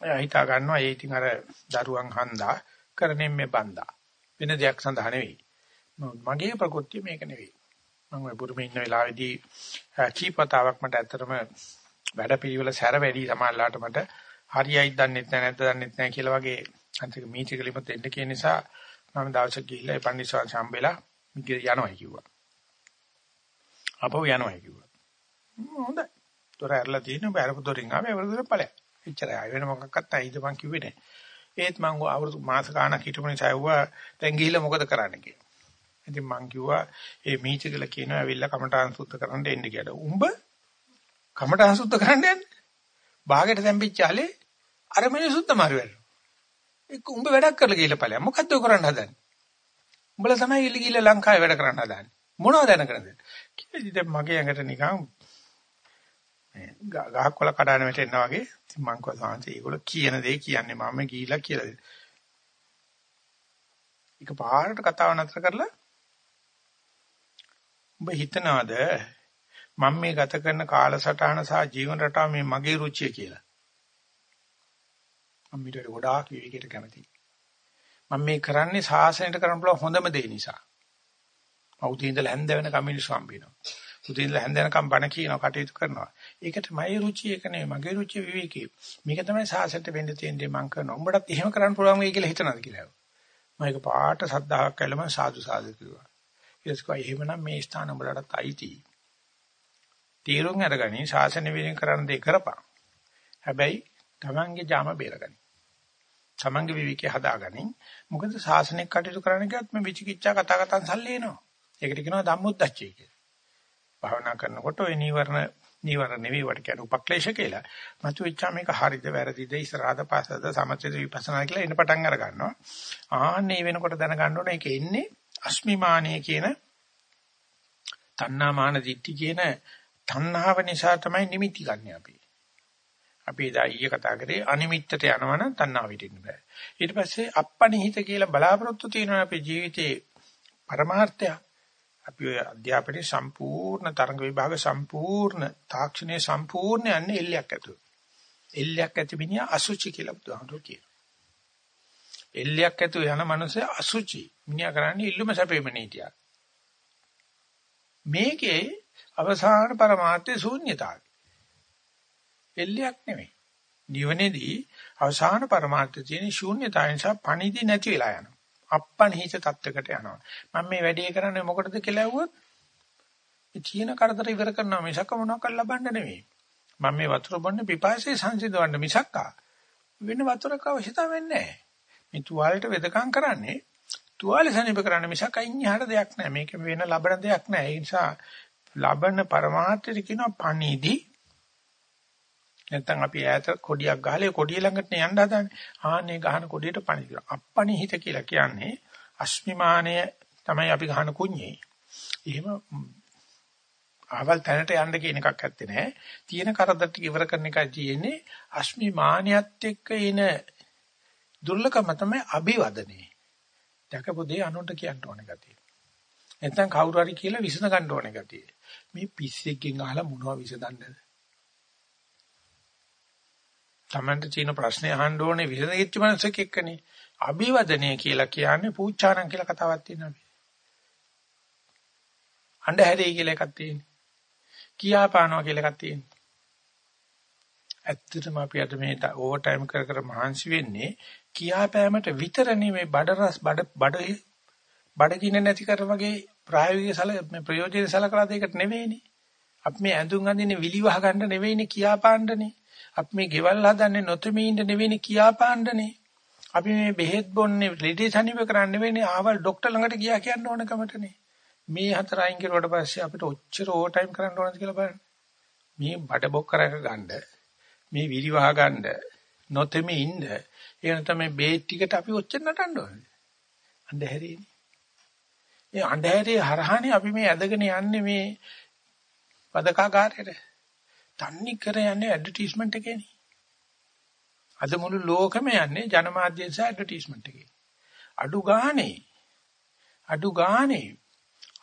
එයා හිතා ගන්නවා ඒ ඉතින් අර දරුවන් හන්දා කරන්නේ මේ බන්දා. වෙන දෙයක් සඳහා නෙවෙයි. මගේ ප්‍රകൃතිය මේක නෙවෙයි. මම ওই බුරුමේ ඉන්න වෙලාවේදී කීපතාවක් මට ඇත්තටම වැඩපිළිවෙල සැර වැඩි සමාල්ලාට මට හරියයි දන්නෙත් නැහැ නැත්ද දන්නෙත් නැහැ කියලා වගේ අන්තික මීටිකලිම දෙන්න කියන නිසා මම දවසක් ගිහිල්ලා ඒ පන්දිස්වාංශ හම්බෙලා මිගේ යනවා කිව්වා. අපෝ යනවා කිව්වා. හොඳයි. තොර ඇරලා තියෙන බෑරපු දොරින් ආවේ වලදොර ඵලයක්. එච්චරයි. ආයෙ වෙන මොකක්වත් නැයිද මං කිව්වේ නෑ. ඒත් මං අවුරුදු මාස ගාණක් හිටපු නිසා ඇහුවා දැන් ගිහිල්ලා මොකද කරන්න කියලා. ඉතින් මං කිව්වා ඒ මීචකල කියනවා ඇවිල්ලා කමඨාන් සුද්ධ කරන්න එන්න කියලා. උඹ කමඨාන් සුද්ධ කරන්න යන්නේ? බාගෙට දැම්පිච්ච ආලේ අර මිනිසුත් තමයි වෙන්නේ. ඒක උඹ වැඩක් කරලා ගිහලා ඵලයක්. මොකද්ද කරන්න හදන්නේ? උඹලා තමයි ඉල්ල ගිහලා ලංකාවේ වැඩ කරන්න හදන්නේ. මොනවද දැනගන්නද? කියලා ඉතින් මගේ ඇඟට නිකන් ගහක් වල කඩාන වැටෙනවා වගේ ඉතින් මං කව සාංශ ඒගොල්ලෝ කියන දේ කියන්නේ මම ගිහිලා කියලා දෙන්න. එක පාරට කතාව නතර කරලා ඔබ හිතනවාද මම මේ ගත කරන කාලසටහන සහ ජීවන රටාව මේ මගේ රුචිය කියලා. මම ඊට ගොඩාක් විවේකයට කැමතියි. මම මේ කරන්නේ සාසනයට කරන්න පුළුවන් හොඳම දේ නිසා. අවුදී ඉඳලා හැන්ද වෙන කමිනිස් හම්බෙනවා. උදේ ඉඳලා හැන්ද වෙනකම් බණ කියනවා කටයුතු කරනවා. ඒකට මගේ රුචිය ඒක නෙවෙයි මගේ රුචිය විවේකී. මේක තමයි සාසනයට වෙන්න තියෙන දේ මම කරනවා. උඹටත් එහෙම කරන්න පුළුවන් වෙයි කියලා හිතනවාද කියලා. මම ඒක පාට සද්ධාාවක් කළම සාදු සාදු කිව්වා. ඊට පස්සේ එහෙමනම් මේ ස්ථාන වලටත් අයිති. තීරුම් අරගනි ශාසන විදිහෙන් කරන්න දෙයක් කරපන්. හැබැයි තමන්ගේ ජාම බේරගනි. තමන්ගේ විවිකේ හදාගනි. මොකද ශාසනික කටයුතු කරන්න ගියත් මේ විචිකිච්ඡා කතා කතාන් සල්ලේනවා. ඒකට කියනවා ධම්මොද්දච්චය කියලා. භාවනා කරනකොට ওই නීවරණ නීවරණ නෙවෙයි වට කියන උපක්ලේශ කියලා. මතු වෙච්චා මේක හරිද වැරදිද ඉස්සරහද පස්සද සමථද විපස්සනා කියලා එන පටන් අර ගන්නවා. ආන්නේ වෙනකොට දැනගන්න ඕනේ ඒක එන්නේ අස්මිමානිය කියන තණ්හා මාන දිට්ඨි කියන තණ්හාව නිසා තමයි නිමිති ගන්න අපි. අපි එදා ඊයේ කතා කරේ අනිමිත්තට යනවනම් තණ්හාව විදින්න බෑ. ඊට පස්සේ අප්පනිහිත කියලා බලාපොරොත්තු තියෙනවා අපේ ජීවිතේ පරමාර්ථය. අපි ඔය අධ්‍යාපනයේ සම්පූර්ණ තරඟ විභාග සම්පූර්ණ තාක්ෂණයේ සම්පූර්ණ යන්නේ එල්ලයක් ඇතුළු. එල්ලයක් ඇති මිනිහා අසුචි කියලා බුදුහාමුදුරු කියනවා. එල්ලයක් ඇතුව යන මනුස්සයා අසුචි. මිනිහා කරන්නේ ඉල්ලුම සැපෙම නීතියක්. මේකේ අවසාන પરමාර්ථය ශූන්‍යතාවය. එල්ලයක් නෙමෙයි. නිවනේදී අවසාන પરමාර්ථය තියෙන ශූන්‍යතාවය නිසා පණිදි නැති වෙලා යනවා. අප්පනිහිත තත්වයකට යනවා. මම මේ වැඩේ කරන්නේ මොකටද කියලා ඇහුවොත් මේ තියෙන කරදර ඉවර කරනවා මිසක මොනවාක් ලබන්න නෙමෙයි. මම මේ වතුර බොන්නේ පිපාසයේ සංසිඳවන්න මිසක් වෙන වතුරක අවශ්‍යතාවයක් නැහැ. මේ තුවාලෙට වෙදකම් කරන්නේ තුවාලේ සනීප කරන්න මිසක් අයින් යහට දෙයක් නැහැ. මේක වෙන ලබන දෙයක් නැහැ. ඒ නිසා ලබන પરමාර්ථය කියනවා පණිදි නැත්නම් අපි ඈත කොඩියක් ගහලා කොඩිය ළඟට යන්න හදන්නේ. ආන්නේ ගහන කොඩියට පණිදි. අප්පනිහිත කියලා කියන්නේ අස්මිමානය තමයි අපි ගහන කුඤ්ඤේ. එහෙම ආවල් තැනට යන්න කියන එකක් ඇත්තේ නැහැ. තියෙන කරදර ටික ඉවර කරන එකයි තියෙන්නේ. අස්මිමානියත් එක්ක එන දුර්ලභම තමයි අභිවදනේ. දැකපු දේ අනුන්ට කියන්න ඕන ගතිය. නැත්නම් කවුරු හරි කියලා විසඳ ගන්න ඕන ගතිය. මේ පිස්සෙක්ගෙන් අහලා මොනවද විසඳන්නද? Tamanta චීන ප්‍රශ්නේ අහන්න ඕනේ විසඳෙච්ච මනසක එක්කනේ. අභිවදනය කියලා කියන්නේ පූජානම් කියලා කතාවක් තියෙනවා. අඬහැරේ කියලා එකක් තියෙනවා. කියාපානවා කියලා එකක් තියෙනවා. ඇත්තටම අපි අද මේ ඕවර් ටයිම් කර කර මහන්සි වෙන්නේ කියාපෑමට විතරනේ මේ බඩ රස් බඩ බඩ බඩගින්න නැති කර වගේ ප්‍රායෝගික සල මේ ප්‍රයෝජන සලකලා දෙයකට නෙවෙයිනේ. අපි මේ ඇඳුම් අඳින්නේ විලි වහ ගන්න නෙවෙයිනේ කියාපාන්නනේ. අපි මේ ගෙවල් හදන්නේ නොතෙමී ඉන්න නෙවෙයිනේ කියාපාන්නනේ. අපි මේ බෙහෙත් බොන්නේ ලෙඩේ සනීප කරන්න නෙවෙයිනේ ආවල් ડોක්ටර් ළඟට ගියා කියන්න ඕන කමටනේ. මේ හතර අයින් කරුවට පස්සේ අපිට ඔච්චර ඕවර් ටයිම් කරන්න ඕනද කියලා බලන්න. මේ බඩ බොක් කරක ගන්න මේ විලි වහ ගන්න නොතෙමී ඉන්න ඒ තමයි බේත් ටිකට අපි ඔච්චර නටන්න ඕනේ. අන්ධහැරේනේ. ඒ අන්ධහැරේ හරහානේ අපි මේ ඇදගෙන යන්නේ මේ පදකාකාරයට. තන්නේ කර යන්නේ ඇඩ්වර්ටයිස්මන්ට් එකේනේ. අද මුළු ලෝකෙම යන්නේ ජනමාධ්‍ය සහ ඇඩ්වර්ටයිස්මන්ට් එකේ. අඩු ගානේ අඩු ගානේ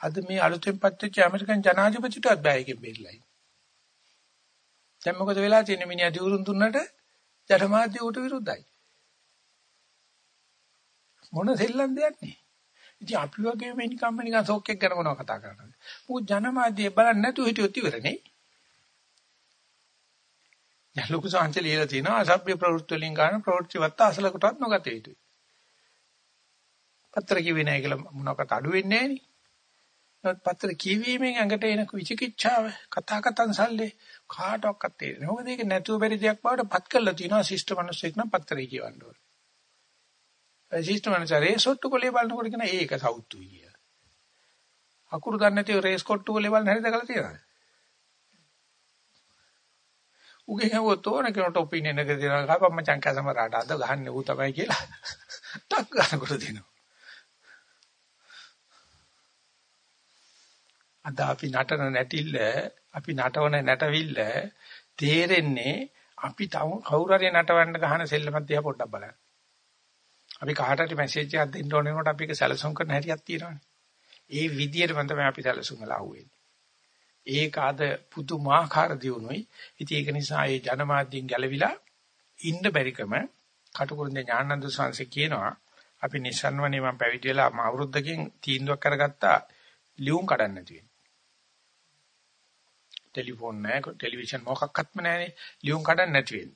අද මේ අලුතෙන් පත්වෙච්ච ඇමරිකන් ජනාධිපතිටවත් බෑ එකෙන් බෙල්ලයි. දැන් මොකද වෙලා තියෙන්නේ මිනිහා දියුරුම් දුන්නට ජනමාධ්‍ය උට විරුද්ධයි. මොන සෙල්ලම් දෙයක් නේ. ඉතින් අපි වගේ මේ නිකම්ම නිකන් සෝක්කෙක් ගැන මොනව කතා කරනවද? මොකද ජනමාධ්‍ය බලන්නේ නැතුව හිටියොත් ඉවරනේ. දැන් ලොකු සංහස ලියලා තිනවා අසභ්‍ය ප්‍රවෘත්ති වලින් ගන්න ප්‍රවෘත්ති වත් අසලකටවත් නොගත යුතුයි. පත්‍ර කිව්වේ නැහැ කියලා මොනවාකට අඩු වෙන්නේ නැහැ නේ. පත්‍ර කියවීමෙන් ඇඟට එන විචිකිච්ඡාව කතා කතන් සල්ලේ කාටවත් තේරෙන්නේ. මොකද ඒක නැතුව බැරි දෙයක් බවට පත් කරලා තිනවා ශිෂ්ට මිනිස්සෙක් නම් පත්‍රය කියවන්න ඕනේ. ශිෂ්ට මිනිස්සු රේස් ඔට්ටු කොලේ බලනකොට කියන ඒක සවුත්තුයි කිය. අකුරු දන්නේ නැතිව රේස් කොට්ටු කොලේ බලන හැටි දැකලා තියෙනවද? උගේ ගහුවොත් ඕන කෙනෙකුට ඔපිනියන් එක දෙනවා කපම් මචං කසමරාට අද ගහන්නේ ඌ තමයි කියලා ටක් ගන්නකොට දෙනවා අද අපි නටන නැටිල්ල අපි නටවන නැටවිල්ල තේරෙන්නේ අපි තව කවුරු හරි නටවන්න ගහන සෙල්ලමක් දිහා පොඩ්ඩක් බලන්න. අපි කාට හරි මැසේජ් එකක් දෙන්න ඕන වෙනකොට අපි ඒක සැලසුම් කරන හැටියක් තියෙනවානේ. ඒ විදියට තමයි අපි සැලසුම් වල අහුවෙන්නේ. ඒක අද පුදුමාකාර දියුණුවයි. ඉතින් ඒක නිසා මේ ජනමාධ්‍යෙන් ගැලවිලා ඉන්න බැරිකම කටුකුරුන්දේ ඥානන්ද සංසය කියනවා අපි නිසන්වනේ මම පැවිදි වෙලා අවුරුද්දකින් තීන්දුවක් කරගත්තා ලියුම් කඩන්න නැති වෙන්න. ටෙලිෆෝන් නැහැ, ටෙලිවිෂන් මොකක්වත්ම නැහැනේ. ලියුම් කඩන්න නැති වෙන්න.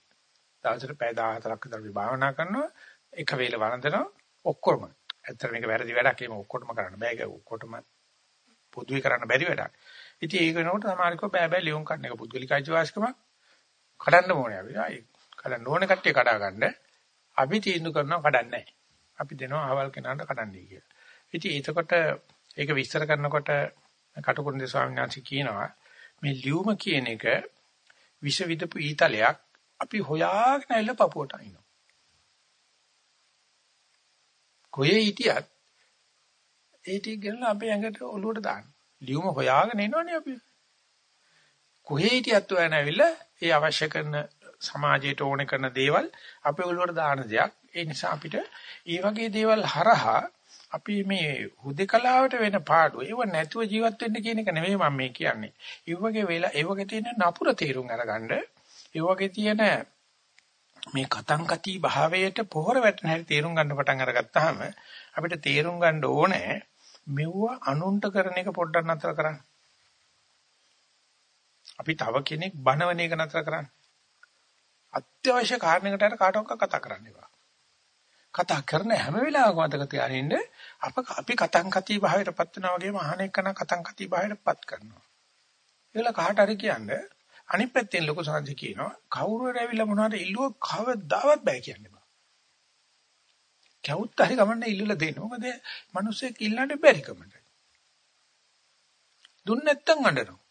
දවසට පැය 14ක් විතර අපි භාවනා කරනවා. එක වේල වළඳනවා ඔක්කොම. ඇත්තට මේක වැරදි වැඩක්. ඒක ඔක්කොටම කරන්න බෑ. ඒක ඔක්කොටම පොදුවේ කරන්න බැරි වැඩක්. ඉතින් ඒක වෙනකොට සමහරකෝ බෑ බෑ ලියුම් කන්න එක පුද්ගලික අයිතිවාසිකමක් කඩන්න ඕනේ අපි. ආයි කඩන්න ඕනේ කට්ටිය කඩා ගන්න. අපි තීන්දුව කරනවා කඩන්නේ නැහැ. අපි දෙනවා අහවල් කෙනාට කඩන්නයි කියලා. ඉතින් එතකොට ඒක විස්තර කරනකොට කටුකුරුන්දේ ස්වාමීන් වහන්සේ කියනවා මේ ලියුම කියන එක විෂ විදපු ඊතලයක් අපි හොයාගෙන ඇවිල්ලා පපුවට අයින්නවා. කොහේ හිටියත් ඒ ටික ගන්න අපේ ඇඟට ඔලුවට දාන්න. ලියුම හොයාගෙන එනවනේ අපි. කොහේ හිටියත් ඔය නැවිලා ඒ අවශ්‍ය කරන සමාජයට ඕන කරන දේවල් අපේ ඔළුවට දාන දෙයක්. ඒ නිසා අපිට මේ වගේ දේවල් හරහා අපි මේ හුදකලාවට වෙන පාඩුව ඒව නැතුව ජීවත් වෙන්න කියන එක නෙමෙයි මම මේ කියන්නේ. ඒ වගේ වෙලා ඒ වගේ තියෙන නපුර තේරුම් අරගන්න ඒ වගේ තියෙන මේ කතං කති භාවයට පොහොර වැටෙන හැටි තේරුම් ගන්න පටන් අරගත්තාම අපිට තේරුම් ගන්න ඕනේ මෙව්ව අනුන්ට කරන එක පොඩ්ඩක් නතර කරන්න. අපි තව කෙනෙක් බනවන එක නතර කරන්න. අත්‍යවශ්‍ය කාරණයකට කාටවත් කතා කරන්න එපා. කතා කරන හැම වෙලාවකම මතක තියාගන්න අප අපි කතං කති භාවයටපත් වෙනා වගේම අහන එකන කතං කති භාවයටපත් කරනවා. ඒල කාට හරි කියන්නේ අනිත් පැත්තෙන් ලොකු සංජි කියනවා කවුරු හරි ඇවිල්ලා මොනවද ඉල්ලුව කවදාවත් බෑ කියන්නේ. කැවුත් හරි ගමන්න ඉල්ලලා දෙන්න. මොකද මිනිස්සෙක් ඉල්ලන්න බැරි කමට. දුන්න නැත්තම් අඬනවා.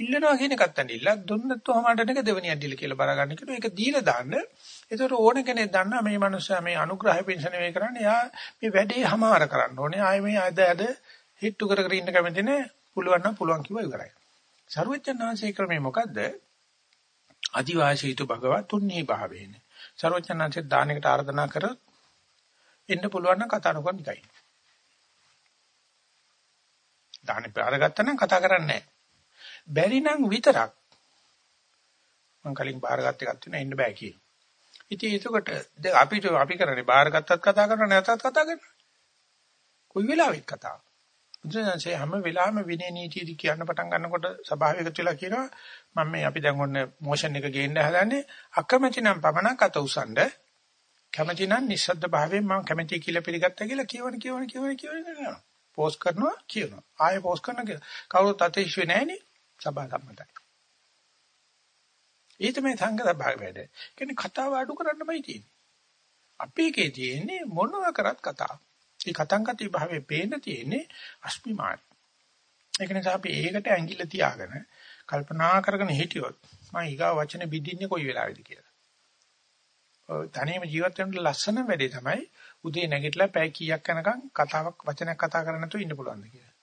ඉල්ලනවා කියන එකත් අඬිල්ල දුන්න නැත්නම් අඬන එක දෙවෙනි අඬිල්ල කියලා බාර ගන්න කිව්වා. ඒක දීලා දාන්න. ඒතකොට ඕන කෙනෙක් දන්නා මේ මිනිස්සයා මේ අනුග්‍රහය පින්සන වේ කරන්නේ. යා මේ වැඩේ හමාර කරන්න ඕනේ. ආයේ මේ අද අද හිට්ටු කර කර ඉන්න කැමති නේ. පුළුවන් නම් පුළුවන් කිව්වා ඉවරයි. සර්වඥාන්සේ ක්‍රමේ මොකද්ද? අදිවාසීතු භගවතුන්හි භාවේන. සර්වඥාන්සේ දානකට ආර්දනා කරොත් එන්න පුළුවන් නම් කතා නොකර නිකයි. දානේ බාරගත්තා නම් කතා කරන්නේ නැහැ. බැරි නම් විතරක් මං කලින් බාරගත්ත එකක් තියෙනවා එන්න බෑ කියන. ඉතින් ඒකකොට අපිට අපි කරන්නේ බාරගත්තත් කතා කරනවා නැතත් කතා කරනවා. කොයි වෙලාවෙත් කතා. බුදුසසුනේ හැම වෙලාවෙම විනය නීතියදී කියන්න පටන් ගන්නකොට සභාව එකතු වෙලා කියනවා මම මේ අපි දැන් ඔන්න මොෂන් එක ගේන්න හදන්නේ අකමැති නම් පමණක් අත උසන්ඩ කැමැති නම් නිස්සද්ද භාවයෙන් මම කැමැති කියලා පිළිගත්තා කියලා කියවන කියවන කියවන කියවන කරනවා පෝස්ට් කරනවා කියනවා ආයෙ පෝස්ට් කරනවා කියලා කවුරුත් අතීශ්වේ නැහෙනේ සභා සම්මතයි ඒ තමයි සංඝ සභාව වැඩ. කියන්නේ කතාව අඩු කරන්නමයි තියෙන්නේ. අපි එකේ තියෙන්නේ මොනවා කරත් කතාව. ඒ කතං කති භාවයේ පේන්න තියෙන්නේ අස්මිමාන. ඒක නිසා අපි ඒකට ඇඟිල්ල තියාගෙන කල්පනා කරගෙන හිටියොත් මම ඊගා වචන බින්දින්නේ කොයි වෙලාවෙද කියලා. ඔය තනියම ජීවත් වෙන්න ලස්සන වැඩේ තමයි උදේ නැගිටලා පැය කීයක් යනකම් කතාවක් වචනයක් කතා කරන්න නැතුව ඉන්න පුළුවන්ද කියලා.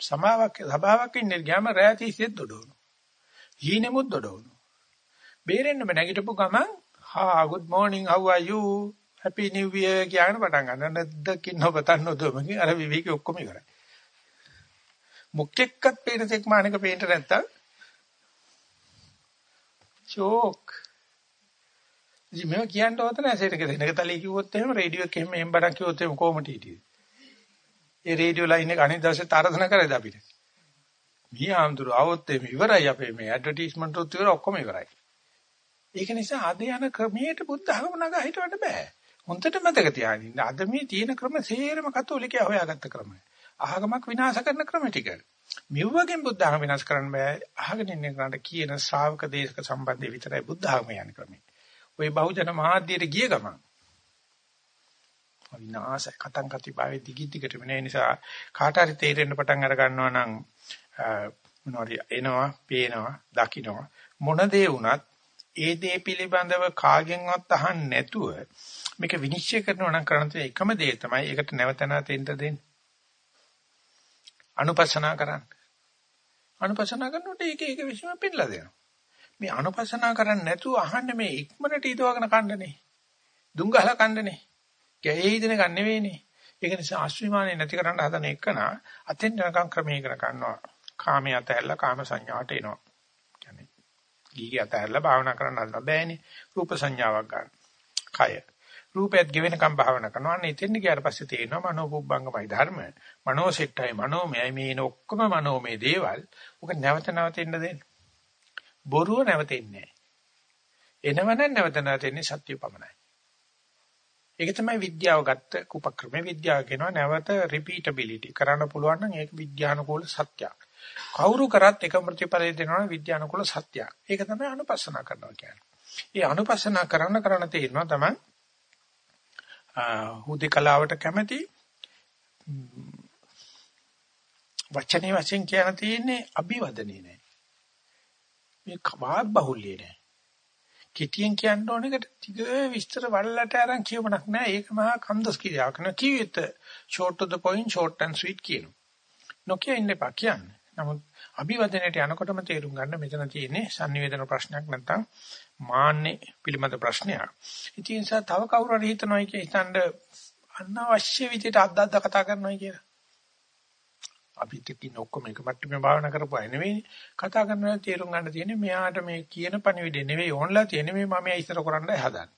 සමාවක් සභාවක් ඉන්නේ ගියාම රැය 30ෙත් දොඩවනවා. හීනෙමුත් දොඩවනවා. බේරෙන්න බෑ නැගිටපු ගමන් හා good morning how are you happy new year කියන පටන් ගන්න නැද්දකින් නොබතන් නොදොමකින් අර විවේකී ඔක්කොම ඉවරයි. මුක්කෙක්කත් පේන තෙක් මානක පේන්න නැත්තම් ෂෝක්. ඉතින් මේක කියන්න ඕත නැහැ සේරක දෙනක තලී කිව්වොත් එහෙම රේඩියෝ එකේ එහෙම එම් බඩක් කිව්වොත් එහෙම කොහොමද හිටියේ? ඒ රේඩියෝ ලයින් එක අනිත් දවසේ තරදන කරේද අපිට? මේ ආම්දුර આવොත් එimhe ඉවරයි අපේ මේ ඇඩ්වර්ටයිස්මන්ට් උත් ඉවර ඔක්කොම ඉවරයි. ඒක නිසා අද යන ක්‍රමයට බුද්ධ ධර්ම නගා හිටවන්න බෑ. හොන්දට මතක තියාගන්න. අද මේ තියෙන ක්‍රම සේරම කතෝලිකයා හොයාගත්ත ක්‍රමයි. ආගමක් විනාශ කරන ක්‍රම ටික. මෙව්වගෙන් බුද්ධ ධර්ම විනාශ කරන්න බෑ. අහගෙන ඉන්න කෙනාට කියන ශ්‍රාවක දේශක සම්බන්ධය විතරයි බුද්ධ ධර්ම යන ක්‍රමය. ওই බහුජන මාධ්‍යයට ගිය ගමන් විනාශ කතං කති භාවයේ දිගි දිගට වෙන නිසා කාට හරි තේරෙන්න පටන් අර ගන්නවා නම් මොනවාරි එනවා, පේනවා, දකින්නවා මොන දේ වුණත් ඒ දේ පිළිබඳව කාගෙන්වත් අහන්න නැතුව මේක විනිශ්චය කරනවා නම් කරන්න තියෙන එකම දේ තමයි ඒකට නැවත නැවත එන්න දෙන්න. අනුපස්සනා කරන්න. අනුපස්සනා කරනකොට ඒක ඒක විශ්ම පෙන්නලා දෙනවා. මේ අනුපස්සනා කරන්නේ නැතුව අහන්නේ මේ ඉක්මනට ඊදවගෙන කන්නනේ. දුම් ගහලා කන්නනේ. ගැහේ හිතන ගන්න නෙවෙයිනේ. ඒක නිසා අශ්විමානේ නැති කරන්න හදන එකන අතෙන් යනකම් ක්‍රමයකට කරනවා. කාමයේ අතහැරලා කාම සංඥාවට එනවා. කියන්නේ ගීගේ අතහැරලා භාවනා කරන්න හදන්න බෑනේ. රූප සංඥාවක් ගන්න. කය. රූපයත් ගෙවෙනකම් භාවනා කරනවා. අන්න එතෙන් ගියාට පස්සේ තේරෙනවා මනෝපුබ්බංගමයි ධර්ම. මනෝසෙට්ටයි මනෝමයයි මේ ඔක්කොම මනෝමය දේවල්. ඔක නැවත නැවත එන්න දෙන්න. බොරුව නැවතෙන්නේ නැහැ. එනවනම් නැවත නැවත එන්නේ සත්‍ය පමණයි. ඒක තමයි විද්‍යාව ගත්ත උපක්‍රම. විද්‍යාව කියනවා නැවත රිපීටබිලිටි කරන්න පුළුවන් නම් ඒක විද්‍යානුකූල සත්‍යයක්. කවුරු කරත් එක ප්‍රතිඵලය දෙනවා විද්‍යානුකූල සත්‍යයක්. ඒක තමයි අනුපස්සනා කරනවා කියන්නේ. ඒ අනුපස්සනා කරන්න කරන්න තේරෙනවා තමයි හුදේකලාවට කැමැති වචනේ වශයෙන් කියන තියෙන්නේ අභිවදනේ නෑ. මේ කවාත් බහුල්‍ය නෑ. කිටියෙන් කියන්න ඕන එකට ටික විස්තර වලට අරන් කියවණක් නෑ. ඒක මහා කන්දස් කිරියාවක් න කිවිත short to the point short and sweet කියනවා. නොකිය ඉන්න එපා කියන්නේ. නමුත් අභිවදනයට යනකොටම තේරුම් ගන්න මෙතන තියෙන්නේ sannivedana ප්‍රශ්නයක් නැත්නම් මාන්නේ පිළිබඳ ප්‍රශ්නයක්. ඉතින් ඒ නිසා තව කවුරු හරි හිතනවා කිය හිතනද අනවශ්‍ය විදිහට අද්දද්ද කතා කරනවා කියලා. අපිත් එක්කින් ඔක්කොම එක මට්ටමේ භාවනා කරපුවා නෙවෙයි කතා කරනවා තේරුම් ගන්න තියෙන්නේ මෙයාට මේ කියන පණිවිඩය නෙවෙයි ඕන්ලා තියෙන්නේ මේ මම ඉස්සර කරන්නයි හදන්නේ.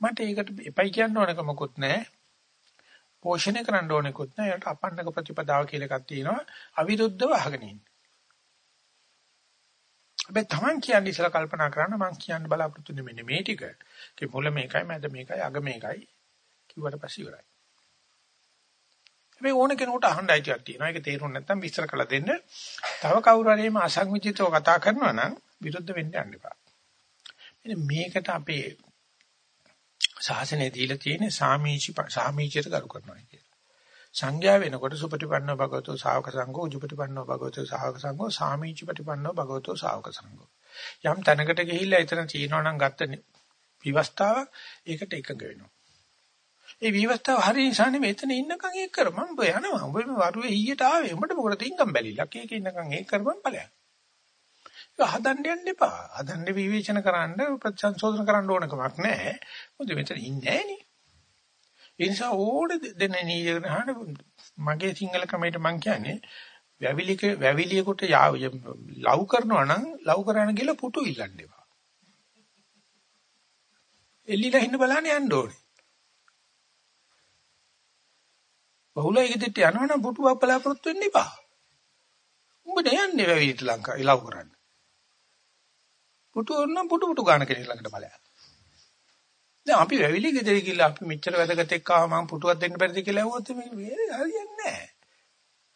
මට ඒකට එපයි කියන්න ඕනක මොකුත් නැහැ. පෝෂණය කරන්න ඕනෙකුත් නෑ. ඒකට අපන්නක ප්‍රතිපදාව කියලා එකක් තියෙනවා. අවිරුද්ධව අහගෙන ඉන්න. හැබැයි Taman කියන්නේ ඉස්සලා කල්පනා කරන්න මං කියන්න බලාපොරොත්තු වෙන්නේ මේ ටික. ඒ මුල මේකයි මැද මේකයි අග මේකයි කිව්වට පස්සේ ඉවරයි. හැබැයි ඕන කෙනෙකුට අහන්න අයිතියක් තියෙනවා. ඒක තේරුම් නැත්නම් විස්තර කළ දෙන්න. තව කවුරු හරි මේ අසංවිධිතව කතා කරනවා නම් විරුද්ධ වෙන්න යන්න එපා. මෙන්න මේකට අපේ ශාසනය දීලා තියෙන්නේ සාමීචි සාමීචියට ගරු කරනවා කියලා. සංඥා වෙනකොට සුපටිපන්නෝ භගවතෝ ශාවක සංඝෝ උජුපටිපන්නෝ භගවතෝ ශාවක සංඝෝ සාමීචි පටිපන්නෝ භගවතෝ ශාවක සංඝෝ. යම් තැනකට ගිහිල්ලා එතන තියෙනවා නම් ගත්ත විවස්ථාවක් ඒකට එකඟ වෙනවා. ඒ විවස්ථාව හරි ඉසන්නේ මෙතන ඉන්නකන් ඒක කර මම යනවා. උඹ මේ වරුවේ ඊයට ආවේ. උඹට මොකටද ඉංගම් බැලිලා. කේක ඉන්නකන් ඒක කරපන් ඵලයක්. ඒක හදන්න යන්න එපා. හදන්න විවේචන කරන්න ප්‍රතිසංශෝධන කරන්න ඕන කමක් නැහැ. මොකද මෙතන ඉන්නේ නැහනේ. ඒ නිසා ඕනේ දෙන නීයගෙන අහන මගේ සිංහල ක්‍රමයට මම කියන්නේ වැවිලික වැවිලියෙකුට ලව් කරනවා නම් ලව් කරන්න ගිහලා පුටු ඉල්ලන්න එපා. එල්ලිලා ඉන්න බලන්න යන්න ඕනේ. බහුලයි ගෙදරට යනවනම් පුටුවක් බලාපොරොත්තු වෙන්න එපා. උඹ යන්නේ වැවිලිට ලංකා ඉලව් කරන්න. පුටුව නම් පුටු පුටු ගන්න කෙනෙක් ළඟට බලයක්. දැන් අපි වැවිලි ගෙදර ගිහලා අපි මෙච්චර වැදගත් එක්කම මම පුටුවක් දෙන්න බැරිද කියලා ඇහුවොත් මේක හරියන්නේ නැහැ.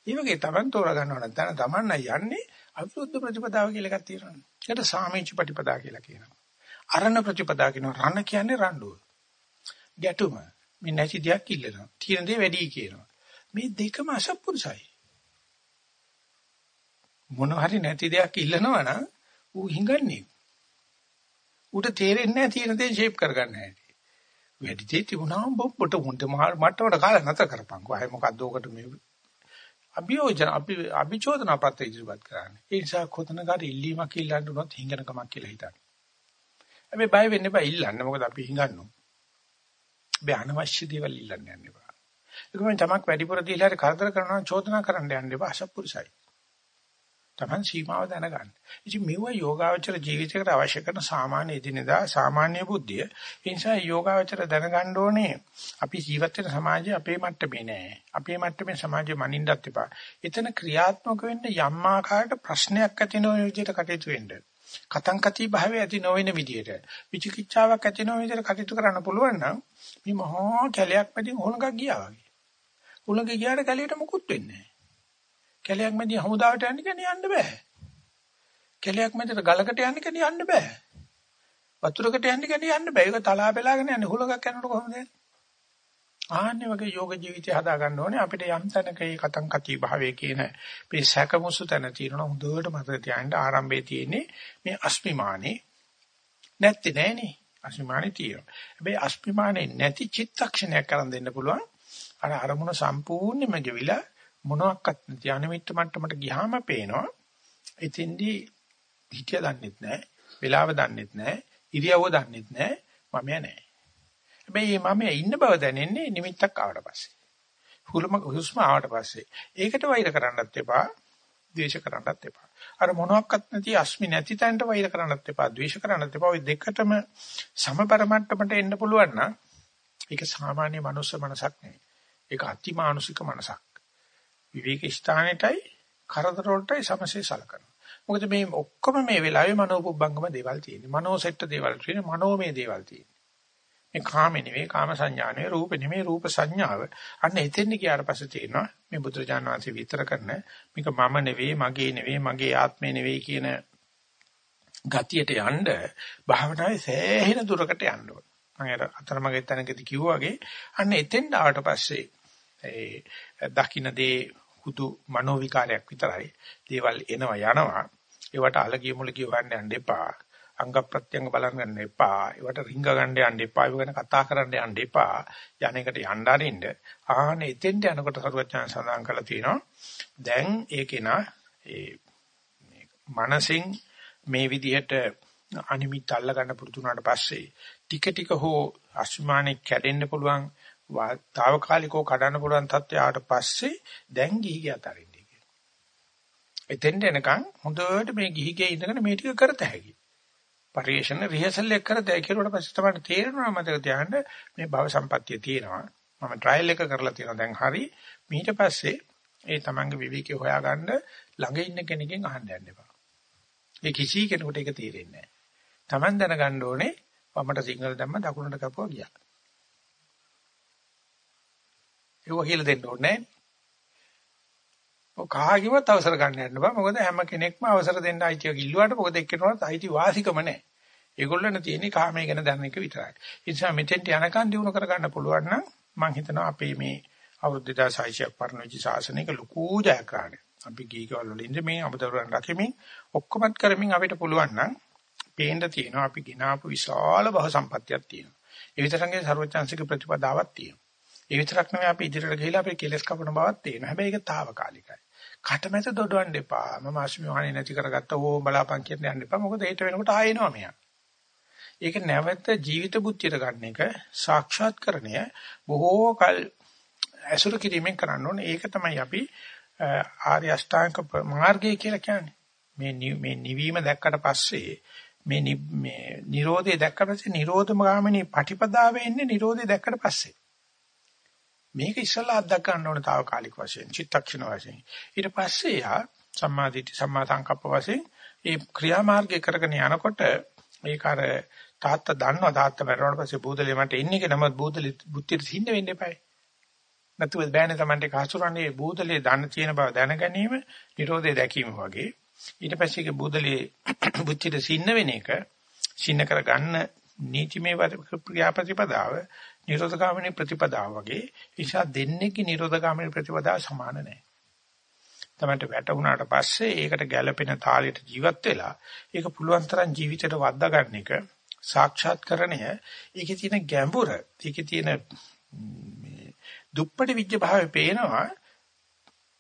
ඒ වගේ Taman තෝරා ගන්නව නැත්නම් Taman යන්නේ අවිරුද්ධ ප්‍රතිපදාව කියලා එකක් තියෙනවා. ඒකට සාමීච ප්‍රතිපදා කියලා කියනවා. අරණ ප්‍රතිපදා කියනවා. රණ කියන්නේ රණ්ඩුව. ගැටුම. මේ නැති දෙයක් ඉල්ලනවා. තියෙන දේ වැඩි කියනවා. මේ දෙකම අසත්පුරුසයි. මොන හරි නැති දෙයක් ඉල්ලනවා නම් ඌ හිඟන්නේ. ඌට තේරෙන්නේ නැහැ තියෙන දේ ෂේප් කරගන්න හැටි. වැඩි දේ තිබුණාම බොබ්බට මුන්ට මට්ටමට කාලා නැතර කරපන්කෝ. අය මොකද්ද ඔකට මේ අභියෝජන අපි අභිචෝදන පත්‍ර ඉදිරිපත් කරන්නේ. ඒ නිසා කොතනකට ඉල්ලීමක් ඉල්ලන්න උනොත් හිඟනකමක් කියලා හිතන්න. හැබැයි බය වෙන්න එපා ඉල්ලන්න. මොකද අපි හිඟන්නෝ. බෑ අනවශ්‍ය දේවල් ඉල්ලන්න යන්න එපා. ඒකම තමක් වැඩිපුර දීලා හරි කරදර කරනවා චෝදනා කරන්න යන්න එපා අසත්පුරුසයි. Taman සීමාව දැනගන්න. ඉතින් මෙව යෝගාවචර ජීවිතයකට අවශ්‍ය කරන සාමාන්‍ය එදිනෙදා සාමාන්‍ය බුද්ධිය. ඒ නිසා යෝගාවචර දැනගන්න ඕනේ අපි ජීවත් වෙන සමාජය අපේ මට්ටමේ නෑ. අපේ මට්ටමේ සමාජය මනින්නත් එපා. එතන ක්‍රියාත්මක වෙන්න යම් ආකාරයකට ප්‍රශ්නයක් ඇති නොවන විදිහට කටයුතු වෙන්න. කතං කති භාවය ඇති නොවන විදිහට. විචිකිච්ඡාවක් ඇති නොවන විදිහට කටයුතු කරන්න පුළුවන් නම් මේ මහා කැලයක් මැදින් හොලඟක් ගියා වගේ. හොලඟ ගියාට කැලේට මුකුත් වෙන්නේ නෑ. කැලයක් මැදින් හමුදාවට යන්න කියන්නේ යන්න බෑ. කැලයක් මැදට ගලකට යන්න කියන්නේ යන්න බෑ. වතුරකට යන්න කියන්නේ යන්න බෑ. ඒක තලා බෙලාගෙන යන්නේ හුලඟක් යනකොට කොහොමද යන්නේ? ආන්නේ වගේ යෝග ජීවිතය හදා ගන්න ඕනේ අපිට යම් තැනක මේ කතං කති භාවයේ කියන මේ සැකමුසු තැන තියෙනවා හොඳට මතක තියාගන්න ආරම්භයේ තියෙන්නේ මේ අස්මිමානේ නැත්te නෑනේ අස්මිමානේ තියෙනවා හැබැයි අස්මිමානේ නැති චිත්තක්ෂණයක් කරන් දෙන්න පුළුවන් අර අරමුණ සම්පූර්ණයෙන්ම ගෙවිලා මොනවත් නැති අනිමිත්ත මට්ටමට ගියාම පේනවා. එතෙන්දී හිතිය දන්නෙත් නැහැ වෙලාව දන්නෙත් නැහැ ඉරියව්ව දන්නෙත් නැහැ මම නැහැ හැබැයි මම ඉන්න බව දැනෙන්නේ නිමිත්තක් ආවට පස්සේ. හුලම හුස්ම ආවට පස්සේ. ඒකට වෛර කරන්නත් එපා ද්වේෂ කරන්නත් එපා. අර මොනවත් නැති අස්මි නැති තැනට වෛර කරන්නත් එපා ද්වේෂ කරන්නත් එපා. ওই දෙකටම සමබර මට්ටමට එන්න පුළුවන් නම් ඒක සාමාන්‍ය මනුස්ස මනසක් නෙවෙයි. ඒක අතිමානුෂික මනසක්. විවේක ස්ථානෙටයි කරදර වලටයි සමසේ සලකනවා. මොකද මේ ඔක්කොම මේ වෙලාවේ මනෝපුබ්බංගම දේවල් තියෙන්නේ. මනෝසෙට්ට දේවල් තියෙන්නේ. මනෝමය දේවල් තියෙන්නේ. මේ කාම නෙවෙයි කාම සංඥා නෙවෙයි රූප නෙවෙයි රූප සංඥාව. අන්න එතෙන් ගියාට පස්සේ තේරෙනවා මේ බුදුරජාණන් වහන්සේ විතර කරන මේක මම නෙවෙයි මගේ නෙවෙයි මගේ ආත්මේ නෙවෙයි කියන ගතියට යන්න භාවනාවේ සෑහෙන දුරකට යන්න ඕන. මම අර අතරමඟ තැනකදී කිව්වා වගේ අන්න එතෙන් ආවට පස්සේ ඒ දකින්න දේ හුදු මනෝ විකාරයක් විතරයි. දේවල් එනවා යනවා. ඒවට අලගිය මුලගිය හොයන්න යන්න එපා. අංග ප්‍රත්‍යංග බලන්න ගන්න එපා. ඒවට රිංග ගන්න යන්න එපා. ඒව ගැන කතා කරන්න යන්න එපා. යන්නේකට යන්න අරින්න. ආහන එතෙන්ට යනකොට සරුවචන සඳහන් කරලා තියෙනවා. දැන් ඒකේන ඒ මනසින් මේ විදිහට අනිමිත් අල්ල ගන්න පුරුදු වුණාට පස්සේ ටික ටික හෝ අස්මානෙ කැඩෙන්න පුළුවන් తాවකාලිකව කඩන්න පුළුවන් තත්ත්වයට පස්සේ දැන් ගිහි ගිය අතරින්නේ කියලා. එතෙන්ට එනකන් හොඳට මේ ගිහි ගිය ඉඳගෙන මේ ටික කරත හැකියි. පරිේශන රිහර්සල් එක කරත හැකි ඊට පස්සේ තමයි තේරෙනවා මතක තියාගන්න මේ භව සම්පත්තිය තියෙනවා. මම ට්‍රයිල් එක කරලා තියෙනවා දැන් හරි. ඊට පස්සේ ඒ තමන්ගේ විවේකී හොයාගන්න ළඟ ඉන්න කෙනකින් අහන්න යන්න එපා. ඒ කිසි කෙනෙකුට ඒක තේරෙන්නේ නැහැ. තමන් දැනගන්න ඕනේ වමට සිංහල දැම්ම දකුණට කපුවා ගියා. ඒක කියලා දෙන්න ඕනේ නෑ. ඔක කාගෙවත් අවසර ගන්න යන්න බෑ. මොකද හැම කෙනෙක්ම අවසර දෙන්න අයිතිය කිල්ලුවාට මොකද එක්කෙනාට අයිති වාසිකම නෑ. ඒගොල්ලන් තියෙන්නේ කාමයේ ගැන දැනන එක විතරයි. ඒ නිසා මෙතෙන්ට යනකන් දිනු කරගන්න පුළුවන් නම් මම හිතනවා අපේ මේ අවුරුදු 2600ක් පරණ වෙච්ච ශාසනයක ලකූ ජයග්‍රහණයක්. අපි ගීකවල වලින්ද මේ අපදරුවන් රකිමින් ඔක්කොමත් කරමින් අපිට පුළුවන් නම් පේන්න තියෙනවා අපි ගినాපු විශාල බහ සම්පත්තියක් තියෙනවා. ඒ විතරංගේ ਸਰවචන්සික ප්‍රතිපදාවක් තියෙනවා. ඒ විතරක් නෙවෙයි අපි ඉදිරියට ගිහිලා අපේ කෙලස් කපන බවක් තියෙනවා. හැබැයි ඒක తాවකාලිකයි. කටමැද දොඩවන්න එපා. මම ආශ්‍රම වහන්නේ නැති කරගත්ත ඕ බලාපන් කියන යන්න එපා. මොකද ඒට වෙනකොට ආයෙනවා මෙයා. ඒක නැවත ජීවිත බුද්ධියට ගන්න එක සාක්ෂාත්කරණය බොහෝ කල ඇසුරු කිරීමෙන් කරන්න ඕනේ. ඒක තමයි අපි ආර්ය අෂ්ටාංග මාර්ගය කියලා කියන්නේ. මේ මේ නිවීම දැක්කට පස්සේ මේ මේ Nirodhe දැක්කට පස්සේ Nirodha ගාමිනී පටිපදාවේ ඉන්නේ Nirodhe දැක්කට පස්සේ. මේක ඉස්සලා අත්දක ගන්න ඕනේ తాවකාලික වශයෙන්, චිත්තක්ෂණ වශයෙන්. ඊට පස්සේ යා සම්මාදිට්ඨි සම්මා සංකප්ප වශයෙන් ඒ ක්‍රියාමාර්ගය කරගෙන යනකොට ඒක අර තාත්තා දන්නවා තාත්තා මැරුණාට පස්සේ බූදලේ මට එන්නේ කියලා නමුත් බූදලේ බුද්ධියට හින්න වෙන්න එපායි. නැතුව බෑනේ Tamante කහසුරන්නේ බූදලේ දන්න තියෙන බව දැන ගැනීම නිරෝධය දැකීම වගේ. ඊට පස්සේ ඒක බූදලේ බුද්ධියට සින්න වෙන එක සින්න කරගන්න නීතිමය ක්‍රියාපතිපදාව නිරෝධගාමිනී ප්‍රතිපදාව වගේ නිසා දෙන්නේගේ නිරෝධගාමිනී ප්‍රතිපදාව සමාන නැහැ. තමයි වැටුණාට පස්සේ ඒකට ගැළපෙන තාලෙට ජීවත් වෙලා ඒක පුළුවන් තරම් ජීවිතයට වද්දා ගන්න එක සාක්ෂාත්කරණය ඒකේ තියෙන ගැඹුර ඒකේ තියෙන මේ දුප්පටි විජ්ජ භාවය පේනවා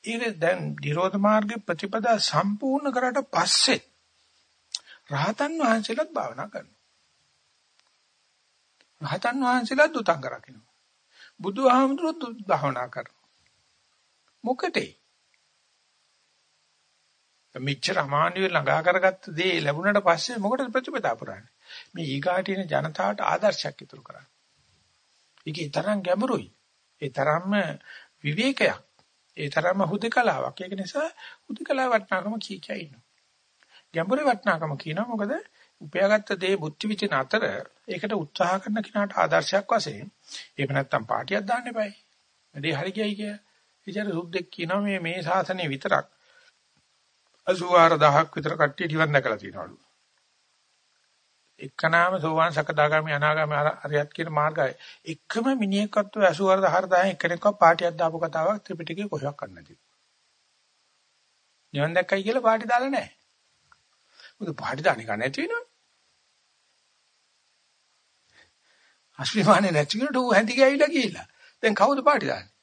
ඒක දැන් නිරෝධ මාර්ගයේ ප්‍රතිපදා සම්පූර්ණ කරාට පස්සේ රහතන් වහන්සේලාත් භාවනා කරනවා රහතන් වහන්සේලාත් උතංග රකින්නවා බුදුහාමුදුරුවෝ භාවනා කරනවා මොකටේ මෙච්චර අමානුවේ ළඟා කරගත්ත දේ ලැබුණාට පස්සේ මොකටද ප්‍රතිපදා පුරන්නේ? මේ ඊගාටින ජනතාවට ආදර්ශයක් ඉතුරු කරන්න. ඒකේ තරම් ගැඹුරුයි. ඒ තරම්ම විවේකයක්. ඒ තරම්ම හුදකලාවක්. ඒක නිසා හුදකලාව වටනාකම කී කිය ඉන්නවා. ගැඹුරේ වටනාකම කියනවා මොකද උපයාගත්ත දේ බුද්ධ විචින අතර ඒකට උත්සාහ කරන කෙනාට ආදර්ශයක් වශයෙන් එහෙම නැත්නම් පාටියක් දාන්න එපායි. වැඩේ හරි ගියයි කිය. විචාර සුද්දෙක් කියනවා මේ මේ ශාසනය විතරක් 84000ක් විතර කට්ටිය නිවන් දැකලා තියෙනවලු. එක්කනාම සෝවාන් සකදාගාමි අනාගාමි අරියත් කියන මාර්ගය එකම මිනිහෙක්වත් 84000 එක්කෙනෙක්ව පාටියක් දාපු කතාවක් ත්‍රිපිටකේ කොහෙවත් කරන්න නැති. නිවන් දැක්කයි කියලා පාටි දාලා නැහැ. මොකද පාටි දාන්න එක නැති වෙනවනේ. අශ්විමානේ නැති කෙනට ඌ හැඳි ගෑවිලා ගිහිල්ලා. දැන් කවුද පාටි දාන්නේ?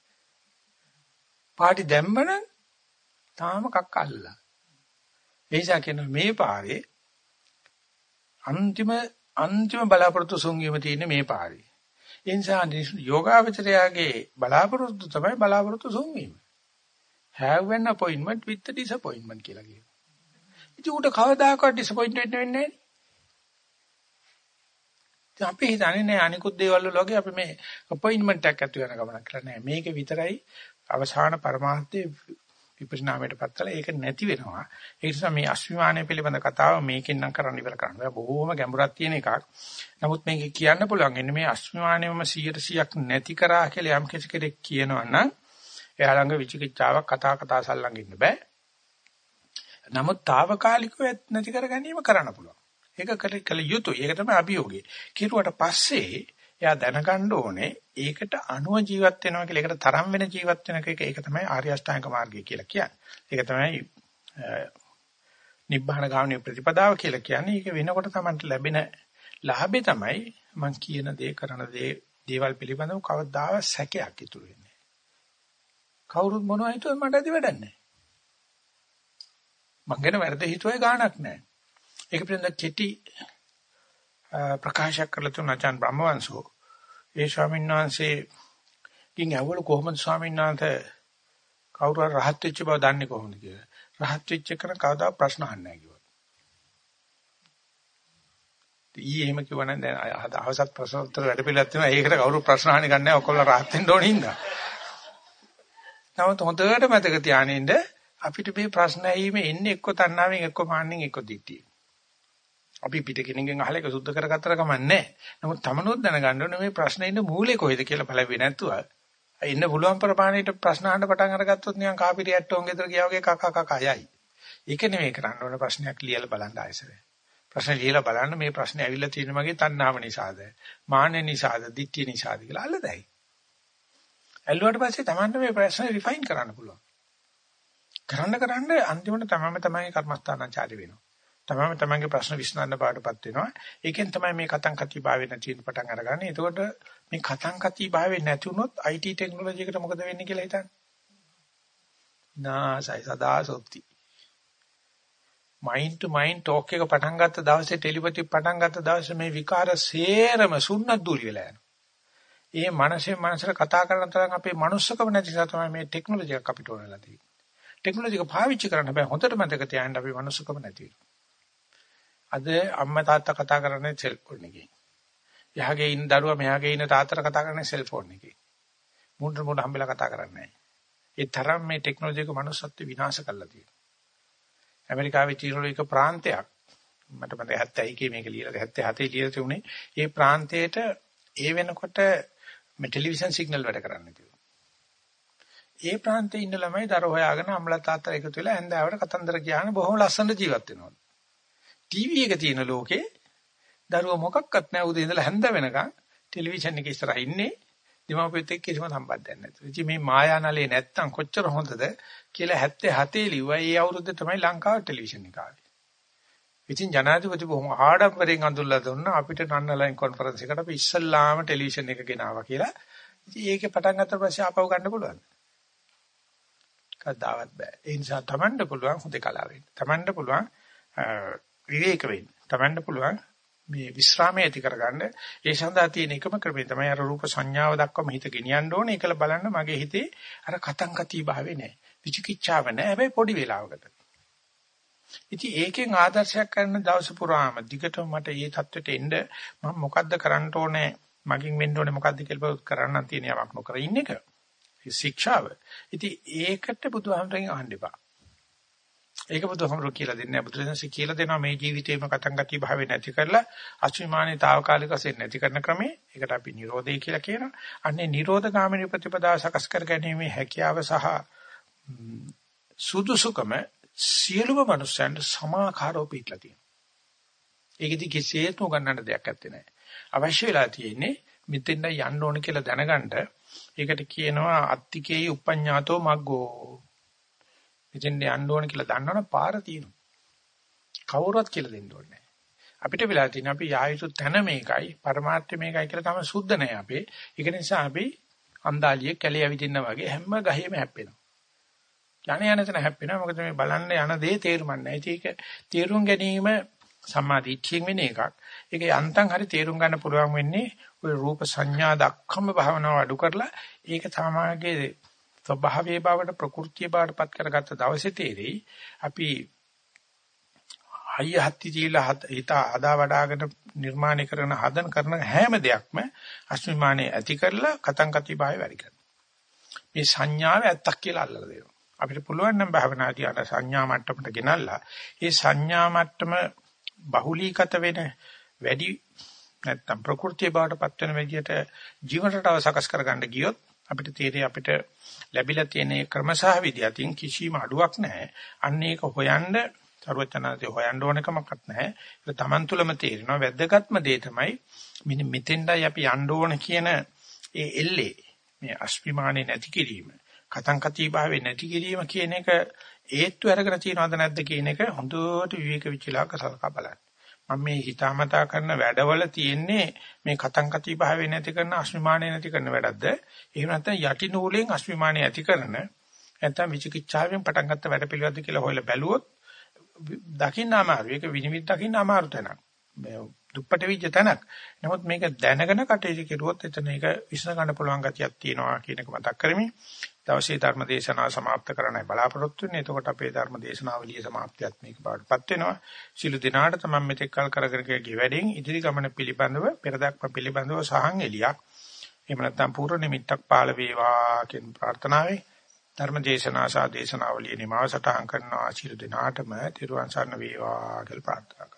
පාටි දැම්මනම් තාම කක්ක අල්ලලා. එයිසා කියන මේ පාරේ අන්තිම අන්තිම බලාපොරොත්තු සුන්වීම තියෙන්නේ මේ පාරේ. ඒ නිසා යෝගාවචරයාගේ බලාපොරොත්තු තමයි බලාපොරොත්තු සුන්වීම. have an appointment with the disappointment කියලා කියනවා. ඉතින් උට කවදාකවත් disappoint වෙන්න වෙන්නේ නැහැ. අපි හිතන්නේ නෑ අනිකුත් දේවල් වල වගේ අපි මේ අපොයින්ට්මන්ට් එකක් ඇති වෙන ගමනක් කරලා නෑ. මේක විතරයි අවසාන පරමාර්ථයේ විපරිණාමයටපත් කළා. ඒක නැති වෙනවා. ඒ නිසා මේ අස්විමානය පිළිබඳ කතාව මේකෙන් නම් කරන්න ඉවර කරන්න බෑ. බොහොම ගැඹුරක් තියෙන එකක්. නමුත් මේක කියන්න පුළුවන්. ඉන්නේ මේ අස්විමානයම 100%ක් නැති කරා කියලා යම් කිසි කෙනෙක් කියනවා නම් එයා ළඟ විචිකිච්ඡාවක් කතා කතා සල්ලං ඉන්න බෑ. නමුත් తాවකාලිකව නැති කර ගැනීම කරන්න පුළුවන්. ඒක කළ යුතුයි ඒක තමයි අභියෝගය කිරුවට පස්සේ එයා දැනගන්න ඕනේ ඒකට අනුව ජීවත් වෙනවා කියලා ඒකට තරම් වෙන ජීවත් වෙන එක ඒක තමයි ආර්ය අෂ්ටාංග මාර්ගය කියලා කියන්නේ. ඒක තමයි නිබ්බාන ගාමිනී ප්‍රතිපදාව කියලා කියන්නේ. ඒක වෙනකොට තමයි ලැබෙන ලාභේ තමයි මම කියන දේ කරන දේ දේවල් පිළිබඳව කවදාව සැකයක් ඉතුරු වෙන්නේ. කවුරුත් මොනවා හිතුවත් මට ඇති වැඩක් නැහැ. මං ගැන වැරදි හිතුවේ ගාණක් නැහැ. ඒක පිළිබඳ කෙටි ප්‍රකාශ කරලා තුන ආචාන් බ්‍රහ්මවංශෝ ඒ ස්වාමීන් වහන්සේ කින් ඇවවල කොහොමද ස්වාමීන් වහන්සේ කවුරු හරි රහත් වෙච්ච බව දන්නේ කොහොමද කියලා. රහත් වෙච්ච කෙනා කවදා ප්‍රශ්න අහන්නේ නැහැ කිව්වා. ඊ එහෙම කිව්වනම් දැන් අවසත් ප්‍රශ්න උත්තර වැඩ පිළිවෙලක් තියෙනවා. ඒකට කවුරු ප්‍රශ්න අහන්නේ නැහැ. ඔක්කොල්ලා රහත් වෙන්න ඕනේ හින්දා. නමුත් හොඳට මතක තියානින්න අපිට මේ ප්‍රශ්න ඇහිීම එන්නේ එක්ක තණ්හාවෙන් එක්ක මාන්නෙන් එක්ක දිට්ඨියෙන්. අපි පිට කෙනෙක්ගෙන් අහලා ඒක සුද්ධ කරගත්තර කමන්නේ නමුත් තමනුත් දැනගන්න ඕනේ මේ ප්‍රශ්නේ ඉන්න මූලේ කොහෙද කියලා බලවෙන්නේ නැතුව ඉන්න පුළුවන් ප්‍රමාණයට ප්‍රශ්න අහන්න පටන් අරගත්තොත් නිකන් කාපිරි ඇට්ටෝන් ගෙදර ගියා වගේ කක කක යයි. ඒක නෙමෙයි කරන්න ඕනේ ප්‍රශ්නයක් ලියලා බලන්න ආයෙසරේ. ප්‍රශ්න ලියලා බලන්න මේ ප්‍රශ්නේ ඇවිල්ලා තියෙන මගේ තණ්හාව නිසාද මාන්න නිසාද දිට්ඨිය නිසාද කියලා අල්ලදයි. ඇල්ලුවාට පස්සේ Tamanne මේ ප්‍රශ්නේ රිෆයින් කරන්න පුළුවන්. කරන්න කරන්න අන්තිමට තමම තමයි කර්මස්ථානාචාරි වෙනවා. තමයි තමන්ගේ ප්‍රශ්න විසඳන්න පාඩපත් වෙනවා. ඒකෙන් තමයි මේ කතං කති භාවය නැති වෙන පටන් අරගන්නේ. එතකොට මේ කතං කති භාවය නැති වුණොත් IT ටෙක්නොලොජි එකට මොකද වෙන්නේ කියලා හිතන්න. නාසයි සදා සොත්ති. මයින්ඩ් ටු මයින්ඩ් ටෝක් එක පටන් ගත්ත දවසේ ටෙලිපති පටන් ගත්ත දවසේ මේ විකාර සේරම සුන්නත් දුරි වෙලා යනවා. ඒ මනසේ මනසට කතා කරන තරම් අපේ මනුස්සකම නැති නිසා තමයි මේ ටෙක්නොලොජි එක අපිට ඕනලා තියෙන්නේ. ටෙක්නොලොජි එක පාවිච්චි කරන්න බෑ හොඳට මතක තියාගන්න අපේ මනුස්සකම නැති වෙනවා. අද අම්මා තාත්තා කතා කරන්නේ සෙල්ෆෝන් එකේ. යහගේ ඉන්න දරුවා මෙහාගේ ඉන්න තාත්තට කතා කරන්නේ සෙල්ෆෝන් එකේ. මුණ්ඩ මුණ්ඩ හම්බෙලා කතා කරන්නේ නැහැ. ඒ තරම් මේ ටෙක්නොලොජි එක manussත්ව විනාශ කරලා තියෙනවා. ඇමරිකාවේ තියෙන එක ප්‍රාන්තයක් මට මතක 71 මේක ලියලා 77 ලියලා තිබුණේ ඒ ප්‍රාන්තයේට ඒ වෙනකොට මේ ටෙලිවිෂන් සිග්නල් වැඩ කරන්නේ තිබුණා. ඒ ප්‍රාන්තේ ඉන්න ළමයි දර හොයාගෙන අම්ලා තාත්තා එකතු වෙලා ඇඳාවට කතන්දර කියහන බොහොම ලස්සනට ජීවත් වෙනවා. ටීවී එක තියෙන ලෝකේ දරුවෝ මොකක්වත් නැහැ උදේ ඉඳලා හැන්ද වෙනකන් ටෙලිවිෂන් එකේ ඉස්සරහ ඉන්නේ දෙමාපියොත් එක්ක කිසිම සම්බන්ධයක් නැතුව. ඉතින් මේ මායානලේ නැත්තම් කොච්චර හොඳද කියලා 77 ලිව්වා. ඒ අවුරුද්දේ තමයි ලංකාව ටෙලිවිෂන් එක ආවේ. ඉතින් ජනාධිපති බොහොම ආඩම්බරෙන් අඳුල්ලා දුන්නා අපිට නන්නලයින් කොන්ෆරන්ස් එකට අපි ඉස්සල්ලාම ටෙලිවිෂන් එක ගෙනාවා කියලා. ඉතින් ඒකේ පටන් ගත්ත පස්සේ ආපහු ගන්න පුළුවන්. කවදාවත් බෑ. ඒ නිසා Tamanට පුළුවන් හොඳ කලාව වෙන්න. Tamanට පුළුවන් විවේක වෙන්න. තමන්න පුළුවන් මේ විස්රාමයේ ඇති කරගන්න ඒ සඳහා තියෙන එකම ක්‍රමය තමයි අර රූප සංඥාව දක්වාම හිත ගෙනියන්න ඕනේ කියලා බලන්න මගේ හිතේ අර කතං කති භාවේ නැහැ. විචිකිච්ඡාව නැහැ. හැබැයි පොඩි වෙලාවකට. ඉතින් ඒකෙන් ආදර්ශයක් ගන්න දවස පුරාම දිගටම මට මේ தത്വෙට එන්න මම මොකද්ද කරන්න ඕනේ? මගින් වෙන්න ඕනේ මොකද්ද කියලා කරන්න තියෙන යමක් නොකර ඉන්න එක. ශික්ෂාව. ඉතින් ඒකට බුදුහාමරගෙන් අහන්න එපා. ඒක බුදුහමරු කියලා දෙන්නේ නැහැ. බුදුරජාණන්සේ කියලා දෙනවා මේ ජීවිතේම කතං ගති භාවේ නැති කරලා අසුමානේ తాවකාලික වශයෙන් නැති කරන ක්‍රමේ. ඒකට අපි නිරෝධය කියලා කියනවා. අන්නේ නිරෝධ ගාමිනී ප්‍රතිපදාව සකස් කර ගැනීමේ හැකියාව සහ සුදුසුකම සියලුම මනුස්සයන්ට සමාකාරව පිටලා තියෙනවා. ඒකෙදි කිසිසේත් උගන්නන්න දෙයක් නැත්තේ නෑ. අවශ්‍ය වෙලා තියෙන්නේ මෙතෙන්ද යන්න ඕන කියලා දැනගන්න. ඒකට කියනවා අත්තිකේයි උපඤ්ඤාතෝ මග්ගෝ එතෙන් යන්න ඕන කියලා දන්නවනම් පාර තියෙනවා. කවුරුවත් කියලා දෙන්න ඕනේ අපිට වෙලා තියෙන අපි යායුතු තැන මේකයි, પરමාර්ථය මේකයි කියලා තමයි සුද්ධ නැහැ අපේ. ඒක නිසා අපි අන්දාලිය කැලේ ඇවිදින්න වගේ හැම ගහේම හැප්පෙනවා. යන යන තැන හැප්පෙනවා. මොකද මේ බලන්න යන දේ තේරුම් නැහැ. ඒක තේරුම් ගැනීම සම්මා දිට්ඨියෙන් වෙන එකක්. ඒක යන්තම් හරි තේරුම් ගන්න පුළුවන් වෙන්නේ ওই රූප සංඥා දක්වම භාවනාව අඩු කරලා ඒක තමයිගේ ස්වභාවයේ බවට ප්‍රകൃතිය බවට පත් කරගත්ත දවසේ තේරෙයි අපි හයිය හත්ති ජීලා හිත අදා වඩාගෙන නිර්මාණය කරන හදන කරන හැම දෙයක්ම අස්මිමානේ ඇති කරලා කතං කති බාය වැඩි කරනවා. මේ සංඥාව ඇත්තක් කියලා අල්ලලා දෙනවා. අපිට පුළුවන් නම් භවනාදී අර සංඥා මට්ටමට ගෙනල්ලා ඒ සංඥා මට්ටම බහුලීගත වෙන වැඩි නැත්තම් ප්‍රകൃතිය බවට පත් වෙන විදිහට ජීවන රටාව සකස් කරගන්න ගියොත් අපිට තේරෙයි අපිට ලැබිලා තියෙන ක්‍රමසහ විදියකින් කිසිම අඩුවක් නැහැ. අන්න ඒක හොයන්න සර්වචනාදී හොයන්න ඕනකමක්වත් නැහැ. ඒක Taman තුලම තේරෙනවා. වැද්දගත්ම දේ තමයි මෙන්න මෙතෙන්ඩයි අපි යන්න ඕන කියන ඒ එල්ලේ මේ අස්පිමානේ නැති කිරීම. කතං කති භාවේ නැති කිරීම කියන එක ඒත්තු අරගෙන තියනවද නැද්ද කියන එක හොඳට විවේක විචිලා කසලකා බලන්න. මම මේ හිතාමතා කරන වැඩවල තියෙන්නේ මේ කතං කති භාවේ නැති කරන අස්මිමානේ නැති කරන වැඩක්ද? එහෙම නැත්නම් යටි නූලෙන් අස්මිමානේ ඇති කරන නැත්නම් විචිකිච්ඡාවෙන් පටන් ගත්ත වැඩ පිළිවෙලද කියලා හොයලා බැලුවොත් දකින්න අමාරු ඒක විනිවිද දකින්න අමාරු තැනක්. මේ දුප්පට විජ්ජ තැනක්. නමුත් මේක දැනගෙන කටයුතු කෙරුවොත් එතන ඒක විශ්න ගන්න පුළුවන් ගතියක් තියෙනවා කියන එක මතක් කරමින් දවසේ ධර්ම දේශනාව સમાપ્ત කරන්නයි බලාපොරොත්තු වෙන්නේ. එතකොට අපේ ධර්ම දේශනාවලිය સમાપ્තියත් මේක බාටපත් වෙනවා. සිළු දිනාට තමයි මෙතෙක් කල් කරගෙන ගිය වැඩෙන් ඉදිරි ගමන පිළිබඳව පෙරදක්ම පිළිබඳව සහන් එලියක්. එහෙම නැත්නම් පූර්ණ නිමිත්තක් පාළ වේවා කියන ප්‍රාර්ථනාවයි ධර්ම දේශනා සා දේශනාවලිය නිමාව සටහන් කරනවා. සිළු දිනාටම තිරුවන් සරණ වේවා කියලා ප්‍රාර්ථනා